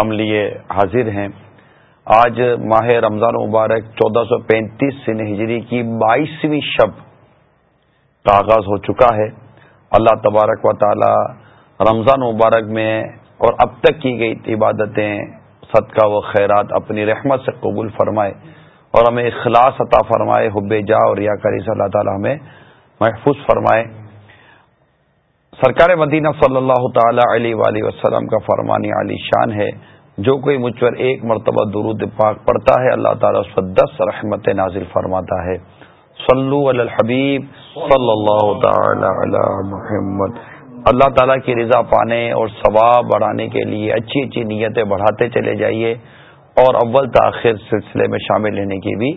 ہم لیے حاضر ہیں آج ماہ رمضان مبارک چودہ سو پینتیس سن ہجری کی بائیسویں شب کا آغاز ہو چکا ہے اللہ تبارک و تعالی رمضان مبارک میں اور اب تک کی گئی عبادتیں صدقہ و خیرات اپنی رحمت سے قبول فرمائے اور ہمیں اخلاص عطا فرمائے حب جا اور یا کری ص اللہ تعالی ہمیں محفوظ فرمائے سرکار مدینہ صلی اللہ تعالی علیہ وآلہ وسلم کا فرمانی علی شان ہے جو کوئی مجھ پر ایک مرتبہ درود پاک پڑتا ہے اللہ تعالیٰ اس پر دس رحمت نازل فرماتا ہے صلو علی الحبیب صلی اللہ تعالی علی محمد اللہ تعالیٰ کی رضا پانے اور ثواب بڑھانے کے لیے اچھی اچھی نیتیں بڑھاتے چلے جائیے اور اول تاخیر سلسلے میں شامل لینے کی بھی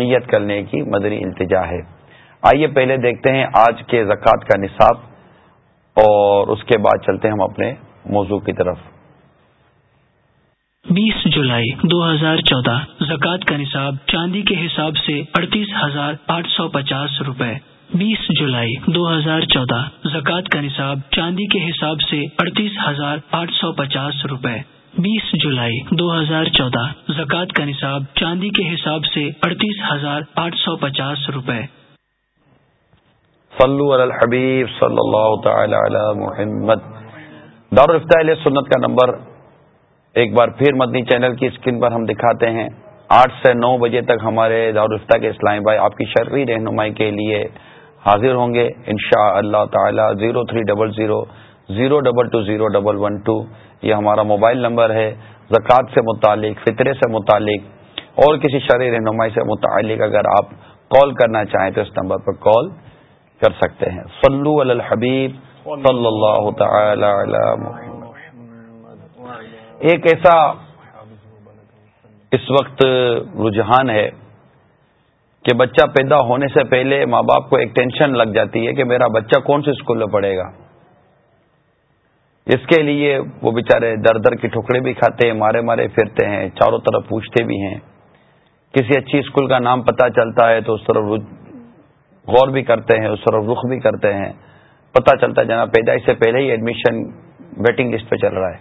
نیت کرنے کی مدری التجا ہے آئیے پہلے دیکھتے ہیں آج کے زکوٰۃ کا نصاب اور اس کے بعد چلتے ہیں ہم اپنے موضوع کی طرف بیس جولائی دو ہزار چودہ زکوٰۃ کا نصاب چاندی کے حساب سے اڑتیس ہزار آٹھ سو پچاس روپے بیس جولائی دو ہزار چودہ زکوٰۃ کا نصاب چاندی کے حساب سے اڑتیس ہزار آٹھ سو پچاس روپے بیس جولائی دو ہزار چودہ زکوٰۃ کا نصاب چاندی کے حساب سے اڑتیس ہزار آٹھ سو پچاس روپے صلو علی الحبیب صلی اللہ تعالی علی محمد علیہ سنت کا نمبر ایک بار پھر مدنی چینل کی اسکرین پر ہم دکھاتے ہیں آٹھ سے نو بجے تک ہمارے دار کے اسلامی بھائی آپ کی شرعی رہنمائی کے لیے حاضر ہوں گے ان شاء اللہ تعالیٰ zero three double zero zero double two zero double one two یہ ہمارا موبائل نمبر ہے زکوٰۃ سے متعلق فطرے سے متعلق اور کسی شرعی رہنمائی سے متعلق اگر آپ کال کرنا چاہیں تو اس نمبر پر کال کر سکتے ہیں صلو علی علی الحبیب صلی اللہ تعالی محمد ایک ایسا اس وقت رجحان ہے کہ بچہ پیدا ہونے سے پہلے ماں باپ کو ایک ٹینشن لگ جاتی ہے کہ میرا بچہ کون سے اسکول میں پڑھے گا اس کے لیے وہ بیچارے در در کے ٹکڑے بھی کھاتے ہیں مارے مارے پھرتے ہیں چاروں طرف پوچھتے بھی ہیں کسی اچھی اسکول کا نام پتا چلتا ہے تو اس طرف غور بھی کرتے ہیں اس طرف رخ بھی کرتے ہیں پتا چلتا ہے پیدا اس سے پہلے ہی ایڈمیشن ویٹنگ لسٹ پہ چل رہا ہے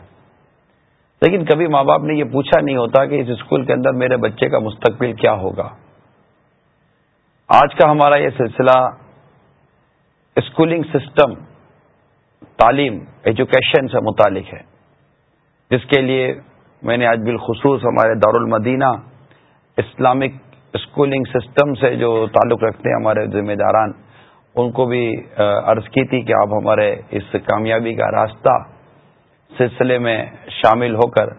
لیکن کبھی ماں باپ نے یہ پوچھا نہیں ہوتا کہ اس اسکول کے اندر میرے بچے کا مستقبل کیا ہوگا آج کا ہمارا یہ سلسلہ اسکولنگ سسٹم تعلیم ایجوکیشن سے متعلق ہے جس کے لیے میں نے آج بالخصوص ہمارے دارالمدینہ اسلامک اسکولنگ سسٹم سے جو تعلق رکھتے ہیں ہمارے ذمہ داران ان کو بھی عرض کی تھی کہ آپ ہمارے اس کامیابی کا راستہ سلسلے میں شامل ہو کر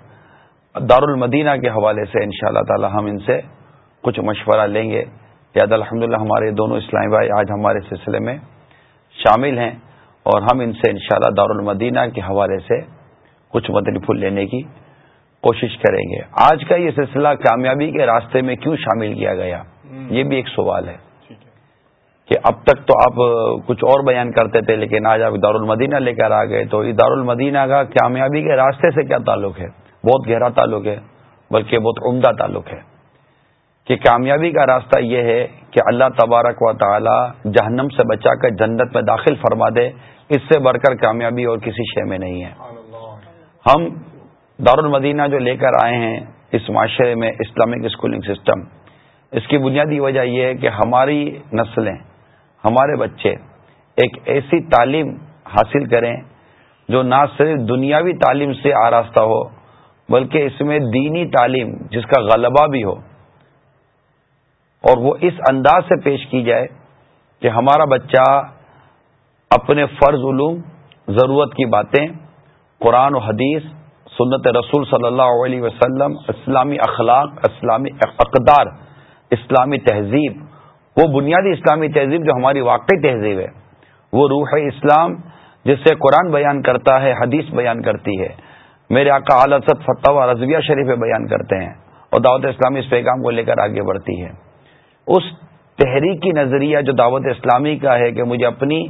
دارالمدینہ کے حوالے سے ان شاء اللہ تعالی ہم ان سے کچھ مشورہ لیں گے یاد الحمد للہ ہمارے دونوں اسلامی بھائی آج ہمارے سلسلے میں شامل ہیں اور ہم ان سے ان شاء اللہ دارالمدینہ کے حوالے سے کچھ مدنی پھول لینے کی کوشش کریں گے آج کا یہ سلسلہ کامیابی کے راستے میں کیوں شامل کیا گیا یہ بھی ایک سوال ہے کہ اب تک تو آپ کچھ اور بیان کرتے تھے لیکن آج آپ دارالمدینہ لے کر آ گئے تو دارالمدینہ کا کامیابی کے راستے سے کیا تعلق ہے بہت گہرا تعلق ہے بلکہ بہت عمدہ تعلق ہے کہ کامیابی کا راستہ یہ ہے کہ اللہ تبارک و تعالی جہنم سے بچا کر جنت میں داخل فرما دے اس سے بڑھ کر کامیابی اور کسی شے میں نہیں ہے ہم دارالمدینہ جو لے کر آئے ہیں اس معاشرے میں اسلامک اسکولنگ سسٹم اس کی بنیادی وجہ یہ ہے کہ ہماری نسلیں ہمارے بچے ایک ایسی تعلیم حاصل کریں جو نہ صرف دنیاوی تعلیم سے آراستہ ہو بلکہ اس میں دینی تعلیم جس کا غلبہ بھی ہو اور وہ اس انداز سے پیش کی جائے کہ ہمارا بچہ اپنے فرض علوم ضرورت کی باتیں قرآن و حدیث سنت رسول صلی اللہ علیہ وسلم اسلامی اخلاق اسلامی اقدار اسلامی تہذیب وہ بنیادی اسلامی تہذیب جو ہماری واقعی تہذیب ہے وہ روح اسلام جس سے قرآن بیان کرتا ہے حدیث بیان کرتی ہے میرے آقا آلسد فتح و رضویہ شریف بیان کرتے ہیں اور دعوت اسلامی اس پیغام کو لے کر آگے بڑھتی ہے اس تحریکی نظریہ جو دعوت اسلامی کا ہے کہ مجھے اپنی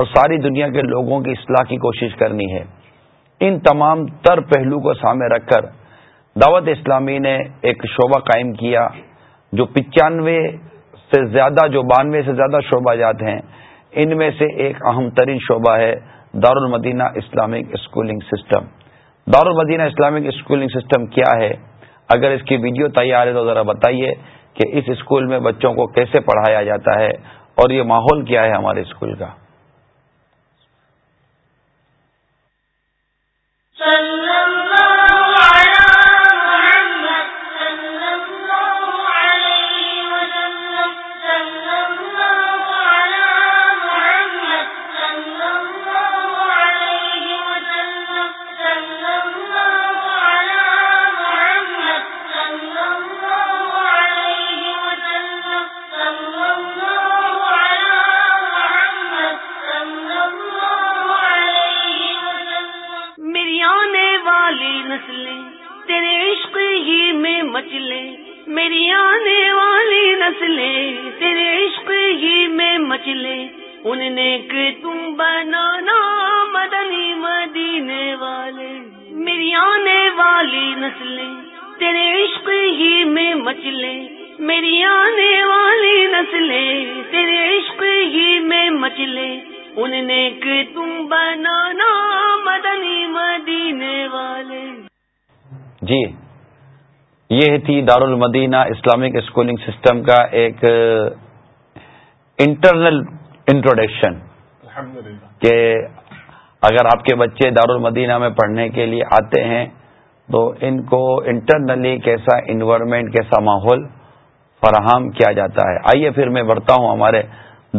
اور ساری دنیا کے لوگوں کی اصلاح کی کوشش کرنی ہے ان تمام تر پہلو کو سامنے رکھ کر دعوت اسلامی نے ایک شعبہ قائم کیا جو پچانوے سے زیادہ جو بانوے سے زیادہ شعبہ جات ہیں ان میں سے ایک اہم ترین شعبہ ہے دارالمدینہ اسلامک اسکولنگ سسٹم دار المدینہ اسلامک اسکولنگ سسٹم کیا ہے اگر اس کی ویڈیو تیار ہے تو ذرا بتائیے کہ اس اسکول میں بچوں کو کیسے پڑھایا جاتا ہے اور یہ ماحول کیا ہے ہمارے اسکول کا صلی ان نے کہ تم بنانا مدنی مدینے والے جی یہ تھی دارالمدینہ اسلامک اسکولنگ سسٹم کا ایک انٹرنل انٹروڈکشن کہ اگر آپ کے بچے دار المدینہ میں پڑھنے کے لیے آتے ہیں تو ان کو انٹرنلی کیسا انوائرمنٹ کیسا ماحول فراہم کیا جاتا ہے آئیے پھر میں بڑھتا ہوں ہمارے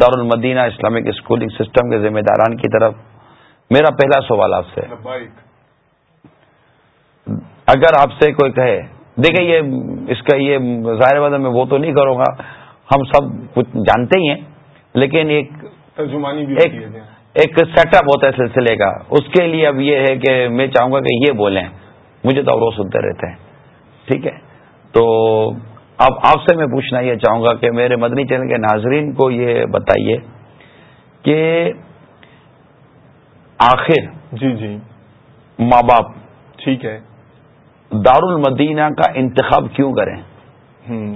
دار المدینہ اسلامک اسکولنگ سسٹم کے ذمہ داران کی طرف میرا پہلا سوال آپ سے اگر آپ سے کوئی کہے دیکھیں یہ اس کا یہ ظاہر وزن میں وہ تو نہیں کروں گا ہم سب کچھ جانتے ہی ہیں لیکن ایک سیٹ اپ ہوتا ہے سلسلے کا اس کے لیے اب یہ ہے کہ میں چاہوں گا کہ یہ بولیں مجھے تو اور وہ سنتے رہتے ہیں ٹھیک ہے تو اب آپ سے میں پوچھنا یہ چاہوں گا کہ میرے مدنی چینل کے ناظرین کو یہ بتائیے کہ آخر جی جی ماں باپ ٹھیک ہے دارالمدینہ کا انتخاب کیوں کریں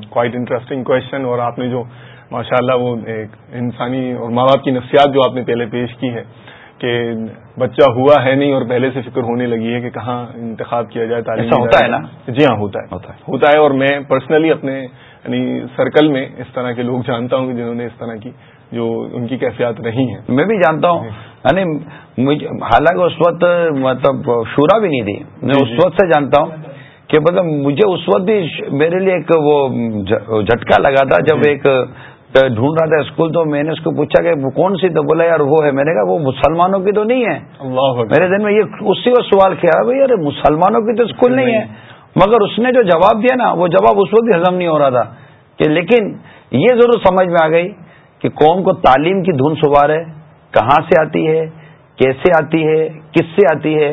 کوائٹ انٹرسٹنگ کوشچن اور آپ نے جو ماشاء اللہ وہ ایک انسانی اور ماں باپ کی نفسیات جو آپ نے پہلے پیش کی ہے کہ بچہ ہوا ہے نہیں اور پہلے سے فکر ہونے لگی ہے کہ کہاں انتخاب کیا جائے ایسا ہوتا ہے نا جی ہاں ہوتا ہے ہوتا ہے اور میں پرسنلی اپنے یعنی سرکل میں اس طرح کے لوگ جانتا ہوں کہ جنہوں نے اس طرح کی جو ان کی کیفیات رہی ہیں میں بھی جانتا ہوں یعنی حالانکہ اس وقت مطلب شورا بھی نہیں دی میں جی، اس جی۔ وقت سے جانتا ہوں کہ مطلب مجھے اس وقت بھی میرے لیے ایک وہ جھٹکا لگا تھا جب جی۔ ایک ڈھونڈ رہا تھا اسکول تو میں نے اس کو پوچھا کہ وہ کون سی تو بولا یار وہ ہے میں نے کہا وہ مسلمانوں کی تو نہیں ہے میرے دن میں یہ اس سے سوال کیا بھائی مسلمانوں کی تو اسکول نہیں ہے مگر اس نے جو جواب دیا نا وہ جواب اس وقت ہزم نہیں ہو رہا تھا کہ لیکن یہ ضرور سمجھ میں آ گئی کہ قوم کو تعلیم کی دھن سوار ہے کہاں سے آتی ہے کیسے آتی ہے کس سے آتی ہے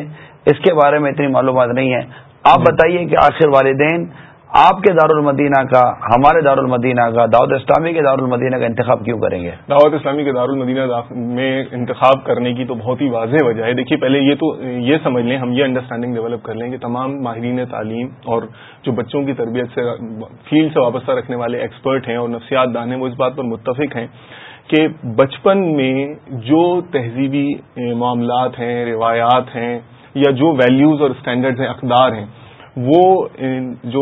اس کے بارے میں اتنی معلومات نہیں ہے آپ جی۔ بتائیے کہ آخر والدین آپ کے دارالمدینہ کا ہمارے دارالمدینہ کا دعوت اسلامی کے دارالمدینہ کا انتخاب کیوں کریں گے دعوت اسلامی کے دارالمدینہ میں انتخاب کرنے کی تو بہت ہی واضح وجہ ہے دیکھیے پہلے یہ تو یہ سمجھ لیں ہم یہ انڈرسٹینڈنگ ڈیولپ کر لیں کہ تمام ماہرین تعلیم اور جو بچوں کی تربیت سے فیلڈ سے وابستہ رکھنے والے ایکسپرٹ ہیں اور نفسیات دان ہیں وہ اس بات پر متفق ہیں کہ بچپن میں جو تہذیبی معاملات ہیں روایات ہیں یا جو ویلیوز اور اسٹینڈرڈ ہیں اقدار ہیں وہ جو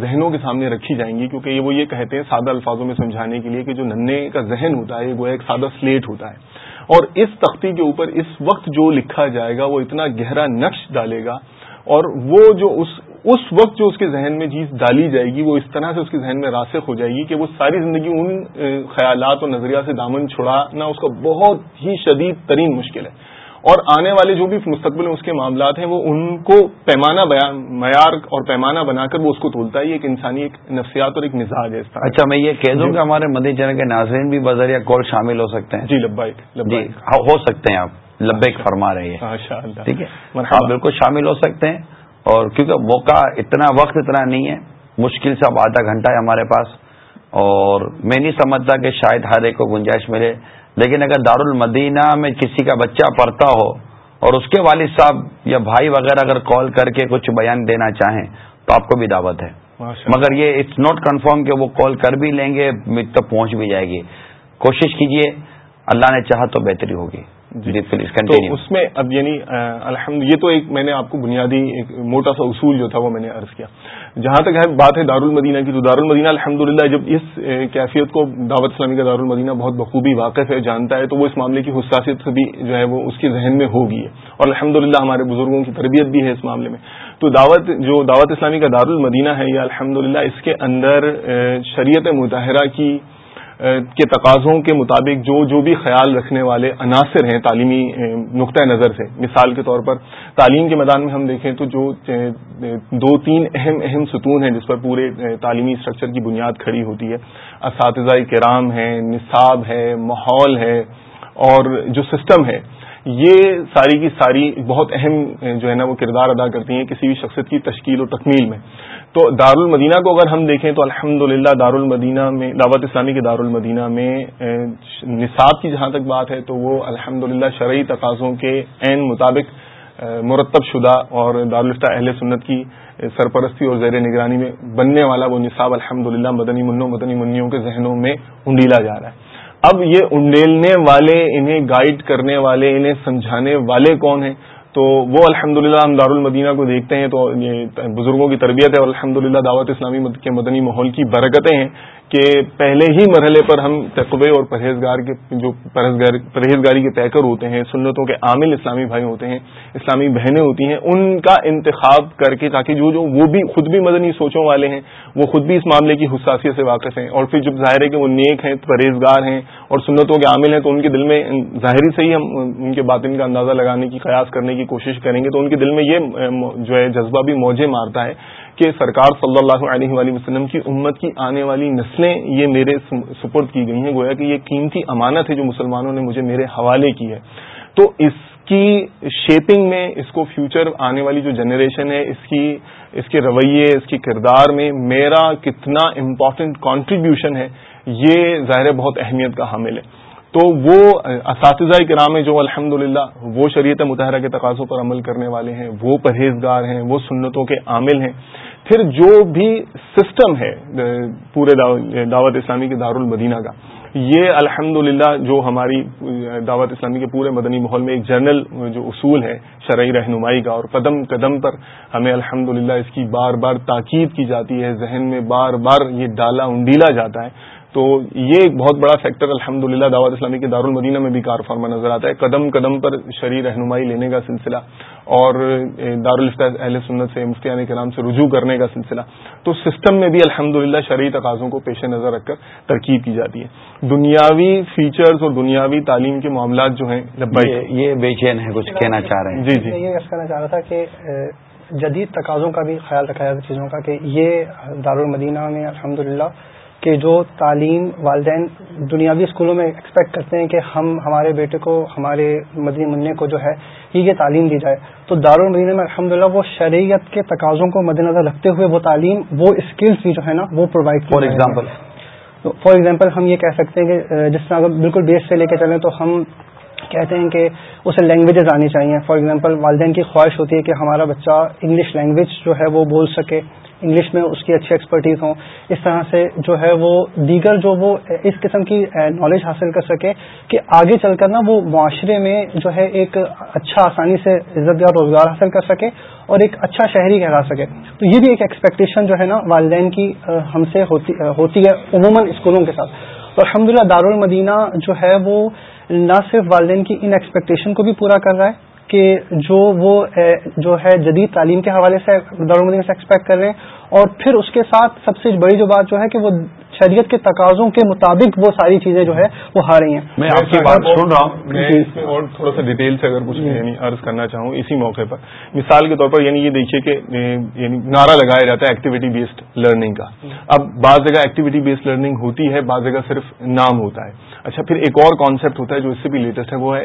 ذہنوں کے سامنے رکھی جائیں گی کیونکہ وہ یہ کہتے ہیں سادہ الفاظوں میں سمجھانے کے لیے کہ جو ننے کا ذہن ہوتا ہے یہ ایک سادہ سلیٹ ہوتا ہے اور اس تختی کے اوپر اس وقت جو لکھا جائے گا وہ اتنا گہرا نقش ڈالے گا اور وہ جو اس اس وقت جو اس کے ذہن میں چیز ڈالی جائے گی وہ اس طرح سے اس کے ذہن میں راسخ ہو جائے گی کہ وہ ساری زندگی ان خیالات اور نظریات سے دامن چھڑانا اس کا بہت ہی شدید ترین مشکل ہے اور آنے والے جو بھی مستقبل اس کے معاملات ہیں وہ ان کو پیمانہ معیار اور پیمانہ بنا کر وہ اس کو تولتا ہے یہ ایک انسانی ایک نفسیات اور ایک مزاج ہے اس طرح اچھا میں یہ کہہ دوں جی۔ کہ ہمارے مدی چینل کے ناظرین بھی بذریعہ کال شامل ہو سکتے ہیں جی لبا جی ہاں، ہو سکتے ہیں آپ لبیک فرما رہے ہیں ٹھیک ہے آپ ہاں، بالکل شامل ہو سکتے ہیں اور کیونکہ موقع اتنا وقت اتنا نہیں ہے مشکل سے اب آدھا گھنٹہ ہے ہمارے پاس اور میں نہیں سمجھتا کہ شاید ہر ایک کو گنجائش ملے لیکن اگر دارالمدینہ میں کسی کا بچہ پڑھتا ہو اور اس کے والد صاحب یا بھائی وغیرہ اگر کال کر کے کچھ بیان دینا چاہیں تو آپ کو بھی دعوت ہے مگر یہ اٹس ناٹ کنفرم کہ وہ کال کر بھی لیں گے تک پہنچ بھی جائے گی کوشش کیجیے اللہ نے چاہا تو بہتری ہوگی جی اس میں اب یعنی الحمد یہ تو ایک میں نے آپ کو بنیادی ایک موٹا سا اصول جو تھا وہ میں نے عرض کیا جہاں تک ہے بات ہے دارالمدینہ کی تو دار المدینہ الحمد جب اس کیفیت کو دعوت اسلامی کا دارالمدینہ بہت بخوبی واقف ہے جانتا ہے تو وہ اس معاملے کی حساسیت بھی جو ہے وہ اس کے ذہن میں ہوگی ہے اور الحمد ہمارے بزرگوں کی تربیت بھی ہے اس معاملے میں تو دعوت جو دعوت اسلامی کا دارالمدینہ ہے یا الحمد اس کے اندر شریعت مظاہرہ کی کے تقاضوں کے مطابق جو جو بھی خیال رکھنے والے عناصر ہیں تعلیمی نقطۂ نظر سے مثال کے طور پر تعلیم کے میدان میں ہم دیکھیں تو جو دو تین اہم اہم ستون ہیں جس پر پورے تعلیمی اسٹرکچر کی بنیاد کھڑی ہوتی ہے اساتذہ کرام ہیں نصاب ہے ماحول ہے اور جو سسٹم ہے یہ ساری کی ساری بہت اہم جو ہے نا وہ کردار ادا کرتی ہیں کسی بھی شخصیت کی تشکیل و تکمیل میں تو دارالمدینہ کو اگر ہم دیکھیں تو الحمد للہ دارالمدینہ میں دعوت اسلامی کے دارالمدینہ میں نصاب کی جہاں تک بات ہے تو وہ الحمد للہ شرعی تقاضوں کے عین مطابق مرتب شدہ اور دارالفتہ اہل سنت کی سرپرستی اور زیر نگرانی میں بننے والا وہ نصاب الحمد للہ مدنی منوں مدنی منوں کے ذہنوں میں انڈیلا جا رہا ہے اب یہ انڈیلنے والے انہیں گائیڈ کرنے والے انہیں سمجھانے والے کون ہیں تو وہ الحمد للہ ہم دارالمدینہ کو دیکھتے ہیں تو یہ بزرگوں کی تربیت ہے اور الحمد للہ دعوت اسلامی کے مدنی ماحول کی برکتیں ہیں کہ پہلے ہی مرحلے پر ہم تقبے اور پرہیزگار کے جو پرہیزگاری کے پیکر ہوتے ہیں سنتوں کے عامل اسلامی بھائی ہوتے ہیں اسلامی بہنیں ہوتی ہیں ان کا انتخاب کر کے تاکہ جو جو وہ بھی خود بھی مدنی سوچوں والے ہیں وہ خود بھی اس معاملے کی حساسیت سے واقف ہیں اور پھر جب ظاہر ہے کہ وہ نیک ہیں پرہیزگار ہیں اور سنتوں کے عامل ہیں تو ان کے دل میں ظاہری سے ہی ہم ان کے باطن کا اندازہ لگانے کی قیاس کرنے کی کوشش کریں گے تو ان کے دل میں یہ جو ہے جذبہ بھی موجے مارتا ہے کہ سرکار صلی اللہ علیہ وآلہ وسلم کی امت کی آنے والی نسلیں یہ میرے سپرد کی گئی ہیں گویا کہ یہ قیمتی امانت ہے جو مسلمانوں نے مجھے میرے حوالے کی ہے تو اس کی شیپنگ میں اس کو فیوچر آنے والی جو جنریشن ہے اس کی اس کے رویے اس کی کردار میں میرا کتنا امپورٹنٹ کانٹریبیوشن ہے یہ ظاہر بہت اہمیت کا حامل ہے تو وہ اساتذہ کرام ہے جو الحمد وہ شریعت متحرہ کے تقاضوں پر عمل کرنے والے ہیں وہ پرہیزگار ہیں وہ سنتوں کے عامل ہیں پھر جو بھی سسٹم ہے پورے دعوت اسلامی کے دارالمدینہ کا یہ الحمد جو ہماری دعوت اسلامی کے پورے مدنی ماحول میں ایک جنرل جو اصول ہے شرعی رہنمائی کا اور قدم قدم پر ہمیں الحمد اس کی بار بار تاکید کی جاتی ہے ذہن میں بار بار یہ ڈالا انڈیلا جاتا ہے تو یہ ایک بہت بڑا فیکٹر الحمد للہ دعوت اسلامی کے دارالمدینہ میں بھی کار فارما نظر آتا ہے قدم قدم پر شرعی رہنمائی لینے کا سلسلہ اور دارالفت اہل سنت سے مفتیان کرام سے رجوع کرنے کا سلسلہ تو سسٹم میں بھی الحمد للہ شرعی تقاضوں کو پیش نظر رکھ کر ترکیب کی جاتی ہے دنیاوی فیچرز اور دنیاوی تعلیم کے معاملات جو ہیں یہ بے چین ہے کچھ کہنا چاہ رہے ہیں جی جی یہ کہنا چاہ رہا تھا کہ جدید تقاضوں کا بھی خیال رکھا جاتا چیزوں کا کہ یہ دارالمدینہ میں الحمد کہ جو تعلیم والدین دنیاوی اسکولوں میں ایکسپیکٹ کرتے ہیں کہ ہم ہمارے بیٹے کو ہمارے مدنی منع کو جو ہے یہ تعلیم دی جائے تو المدینہ میں الحمد وہ شریعت کے تقاضوں کو مد نظر رکھتے ہوئے وہ تعلیم وہ اسکلس بھی جو ہے نا وہ provide for example for example ہم یہ کہہ سکتے ہیں کہ جس طرح اگر بالکل بیس سے لے کے چلیں تو ہم کہتے ہیں کہ اسے لینگویجز آنی چاہیے فار ایگزامپل والدین کی خواہش ہوتی ہے کہ ہمارا بچہ انگلش لینگویج جو ہے وہ بول سکے انگلش میں اس کی اچھی ایکسپرٹیز ہوں اس طرح سے جو ہے وہ دیگر جو وہ اس قسم کی نالج حاصل کر سکے کہ آگے چل کر نا وہ معاشرے میں جو ہے ایک اچھا آسانی سے عزت یا روزگار حاصل کر سکے اور ایک اچھا شہری کہلا سکے تو یہ بھی ایک ایکسپیکٹیشن جو ہے نا والدین کی ہم سے ہوتی ہے عموماً اسکولوں کے ساتھ تو الحمد للہ دارالمدینہ جو ہے وہ نہ صرف والدین کی ان ایکسپیکٹیشن کو بھی پورا کر رہا ہے کہ جو وہ جو ہے جدید تعلیم کے حوالے سے دارالمدین سے ایکسپیکٹ کر رہے ہیں اور پھر اس کے ساتھ سب سے بڑی جو بات جو ہے کہ وہ شریعت کے تقاضوں کے مطابق وہ ساری چیزیں جو ہے وہ رہی ہیں میں آپ کی بات سن رہا ہوں اور جی۔ تھوڑا سا ڈیٹیل سے اگر کچھ جی۔ یعنی عرض کرنا چاہوں اسی موقع پر مثال کے طور پر یعنی یہ دیکھیے کہ یعنی نعرہ لگایا جاتا ہے ایکٹیویٹی بیسڈ لرننگ کا اب بعض جگہ ایکٹیویٹی بیسڈ لرننگ ہوتی ہے بعض جگہ صرف نام ہوتا ہے اچھا پھر ایک اور کانسیپٹ ہوتا ہے جو اس سے بھی لیٹسٹ ہے وہ ہے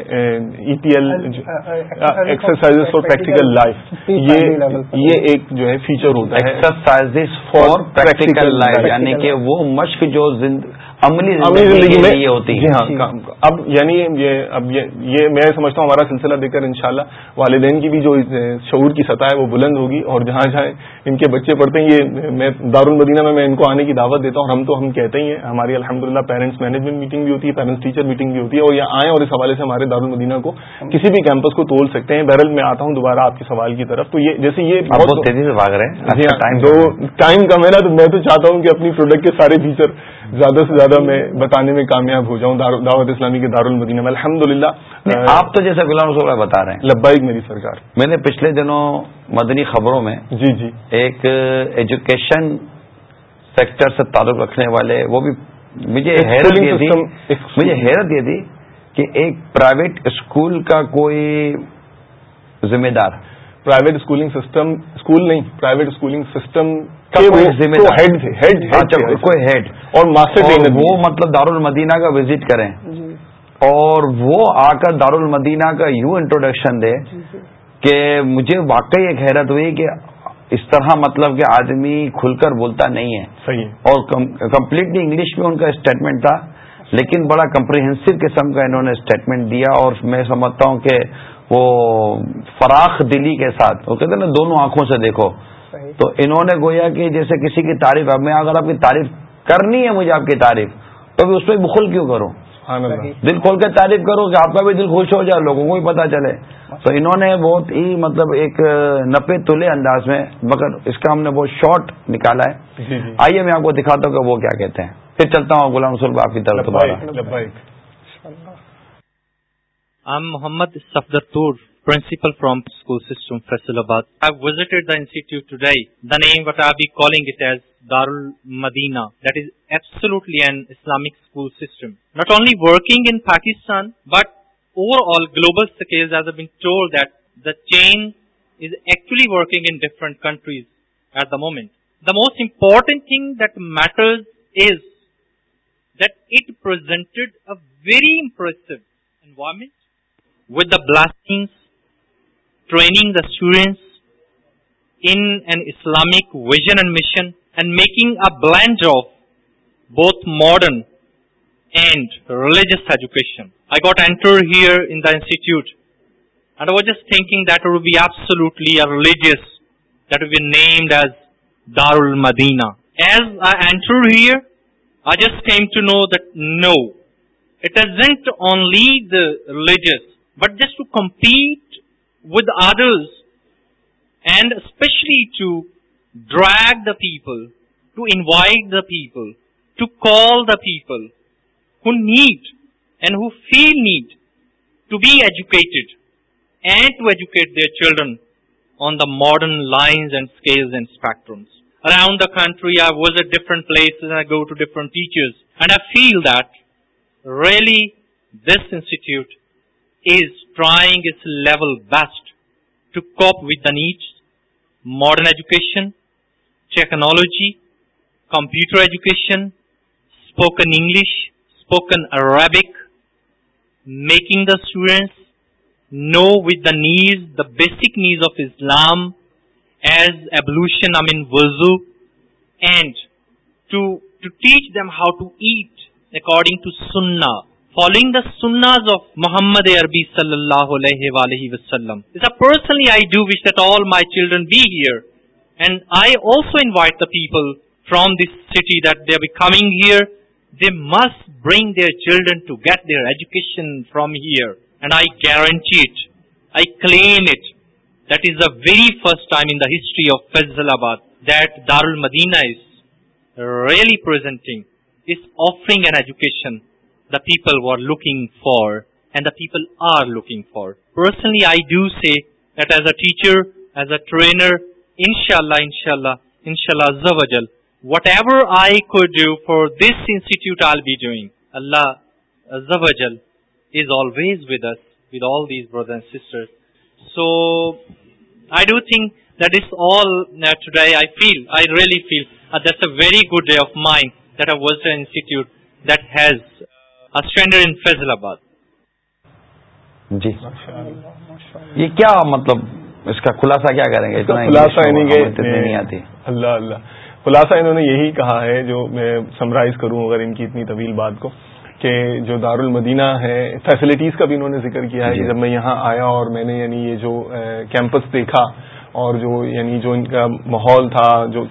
E P L exercise for practical life یہ ایک جو ہے فیچر ہوتا ہے ایکسرسائز فار پریکٹیکل لائف یعنی کہ وہ مشق جو زند عملی زندگی میں یہ ہوتی ہے جی ہاں، اب یعنی یہ اب یہ میں سمجھتا ہوں ہمارا سلسلہ دے کر انشاءاللہ والدین کی بھی جو شعور کی سطح ہے وہ بلند ہوگی اور جہاں جہاں ان کے بچے پڑھتے ہیں یہ میں دارالمدینہ میں میں ان کو آنے کی دعوت دیتا ہوں اور ہم تو ہم کہتے ہی ہیں ہماری الحمد للہ پیرنٹس مینجمنٹ میٹنگ بھی ہوتی ہے پیرنٹس ٹیچر میٹنگ بھی ہوتی ہے اور یہ آئیں اور اس حوالے سے ہمارے دارالمدینہ کو کسی بھی کیمپس کو تول سکتے ہیں بہرل میں آتا ہوں دوبارہ آپ کے سوال کی طرف تو یہ جیسے یہ تیزی سے بھاگ رہے ہیں ٹائم جی ہاں، کم ہے نا تو میں تو چاہتا ہوں کہ اپنی پروڈکٹ کے سارے فیچر زیادہ سے زیادہ میں بتانے میں کامیاب ہو جاؤں دعوت اسلامی کے دار میں الحمد للہ آپ تو جیسا غلام اللہ بتا رہے ہیں لبائک میری سرکار میں نے پچھلے دنوں مدنی خبروں میں جی جی ایک ایجوکیشن سیکٹر سے تعلق رکھنے والے وہ بھی مجھے حیرت یہ تھی مجھے حیرت یہ تھی کہ ایک پرائیویٹ اسکول کا کوئی ذمہ دار پرائیویٹ اسکولنگ سسٹم اسکول نہیں پرائیویٹ اسکولنگ سسٹم کوئی وہ مطلب دارالمدینہ کا وزٹ کریں جی۔ اور وہ آ کر دارالمدینہ کا یوں انٹروڈکشن دے جی، جی۔ کہ مجھے واقعی ایک حیرت ہوئی کہ اس طرح مطلب کہ آدمی کھل کر بولتا نہیں ہے اور کمپلیٹلی انگلش میں ان کا اسٹیٹمنٹ تھا لیکن بڑا کمپریہنسو قسم کا انہوں نے اسٹیٹمنٹ دیا اور میں سمجھتا ہوں کہ وہ فراخ دلی کے ساتھ وہ کہتے ہیں نا دونوں آنکھوں سے دیکھو تو انہوں نے گویا کہ جیسے کسی کی تعریف اب میں اگر آپ کی تعریف کرنی ہے مجھے آپ کی تعریف تو اس میں بخل کیوں کروں دل کھول کے تعریف کرو کہ آپ کا بھی دل خوش ہو جائے لوگوں کو بھی پتا چلے تو انہوں نے بہت ہی مطلب ایک نپے تلے انداز میں مگر اس کا ہم نے بہت شارٹ نکالا ہے جی، جی۔ آئیے میں آپ کو دکھاتا ہوں کہ وہ کیا کہتے ہیں پھر چلتا ہوں غلام رسول آپ کی طرف ہم Muhammad principal from school system Faisalabad. I visited the institute today. The name what I'll be calling it as Darul Madina. That is absolutely an Islamic school system. Not only working in Pakistan, but overall global scales as I've been told that the chain is actually working in different countries at the moment. The most important thing that matters is that it presented a very impressive environment with the blessings training the students in an Islamic vision and mission, and making a blend of both modern and religious education. I got entered here in the institute, and I was just thinking that it would be absolutely a religious, that would be named as Darul Madina. As I entered here, I just came to know that no, it isn't only the religious, but just to compete with others, and especially to drag the people, to invite the people, to call the people who need and who feel need to be educated and to educate their children on the modern lines and scales and spectrums. Around the country, I visit different places and I go to different teachers, and I feel that really this institute is trying its level best to cope with the needs, modern education, technology, computer education, spoken English, spoken Arabic, making the students know with the needs, the basic needs of Islam as ablution, wuzu, and to teach them how to eat according to Sunnah, following the سناز of Muhammad صلی اللہ علیہ people from this city must bring their children to get their education from here and I guarantees the very first time in history of Faisalabad that دار المدیناز really pure education people were looking for and the people are looking for personally I did as a teacher as a ان شاء اللہ ان شاء اللہ ان شاء اللہ for destitute اللہ these بردرسٹرک this all day I feel I really feel that's a very good way of mind was اٹوٹ that has standard in Faisalabad جی یہ کیا مطلب اس کا خلاصہ کیا کریں گے خلاصہ یعنی نہیں آتی اللہ اللہ خلاصہ انہوں نے یہی کہا ہے جو میں سمرائز کروں اگر ان کی اتنی طویل بات کو کہ جو دار المدینہ ہے فیسلٹیز کا بھی انہوں نے ذکر کیا ہے جی۔ جب میں یہاں آیا اور میں نے یعنی یہ جو کیمپس دیکھا اور جو یعنی جو ان کا ماحول تھا جو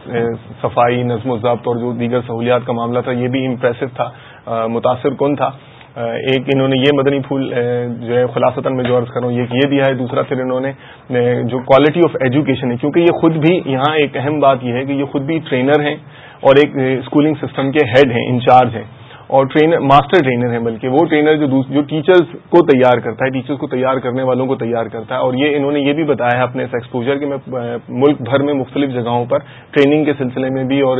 صفائی نظم و ضبط اور جو دیگر سہولیات کا معاملہ تھا یہ بھی امپریسو تھا متاثر کون تھا ایک انہوں نے یہ مدنی پھول جو ہے خلاصتاً میں جو عرض کروں یہ دیا ہے دوسرا پھر انہوں نے جو کوالٹی آف ایجوکیشن ہے کیونکہ یہ خود بھی یہاں ایک اہم بات یہ ہے کہ یہ خود بھی ٹرینر ہیں اور ایک اسکولنگ سسٹم کے ہیڈ ہیں انچارج ہیں اور ٹرینر ماسٹر ٹرینر ہیں بلکہ وہ ٹرینر جو جو ٹیچرز کو تیار کرتا ہے ٹیچرز کو تیار کرنے والوں کو تیار کرتا ہے اور یہ انہوں نے یہ بھی بتایا ہے اپنے اس ایکسپوجر کہ میں ملک بھر میں مختلف جگہوں پر ٹریننگ کے سلسلے میں بھی اور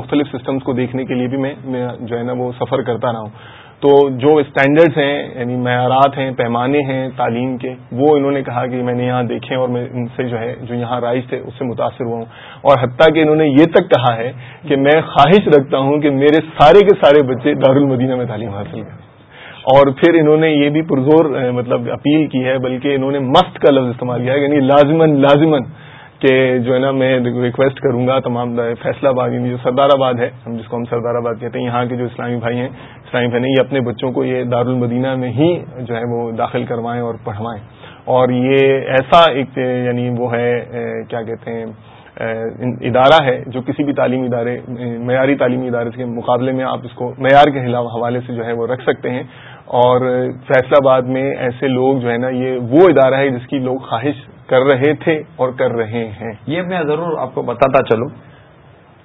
مختلف سسٹمز کو دیکھنے کے لیے بھی میں جو ہے نا وہ سفر کرتا رہا ہوں تو جو اسٹینڈرڈس ہیں یعنی معیارات ہیں پیمانے ہیں تعلیم کے وہ انہوں نے کہا کہ میں نے یہاں دیکھے اور میں ان سے جو ہے جو یہاں رائج تھے اس سے متاثر ہوا ہوں اور حتیٰ کہ انہوں نے یہ تک کہا ہے کہ میں خواہش رکھتا ہوں کہ میرے سارے کے سارے بچے دارالمدینہ میں تعلیم حاصل کریں اور پھر انہوں نے یہ بھی پرزور مطلب اپیل کی ہے بلکہ انہوں نے مست کا لفظ استعمال کیا ہے یعنی لازمن لازمن کہ جو ہے نا میں ریکویسٹ کروں گا تمام فیصلہ آباد یعنی جو سردار آباد ہے جس کو ہم سردار آباد کہتے ہیں یہاں کے جو اسلامی بھائی ہیں اسلامی بھائی یہ اپنے بچوں کو یہ دار المدینہ میں ہی جو ہے وہ داخل کروائیں اور پڑھوائیں اور یہ ایسا ایک یعنی وہ ہے کیا کہتے ہیں ادارہ ہے جو کسی بھی تعلیمی ادارے معیاری تعلیمی ادارے کے مقابلے میں آپ اس کو معیار کے حوالے سے جو ہے وہ رکھ سکتے ہیں اور فیصلہ آباد میں ایسے لوگ جو ہے نا یہ وہ ادارہ ہے جس کی لوگ خواہش کر رہے تھے اور کر رہے ہیں یہ میں ضرور آپ کو بتاتا چلوں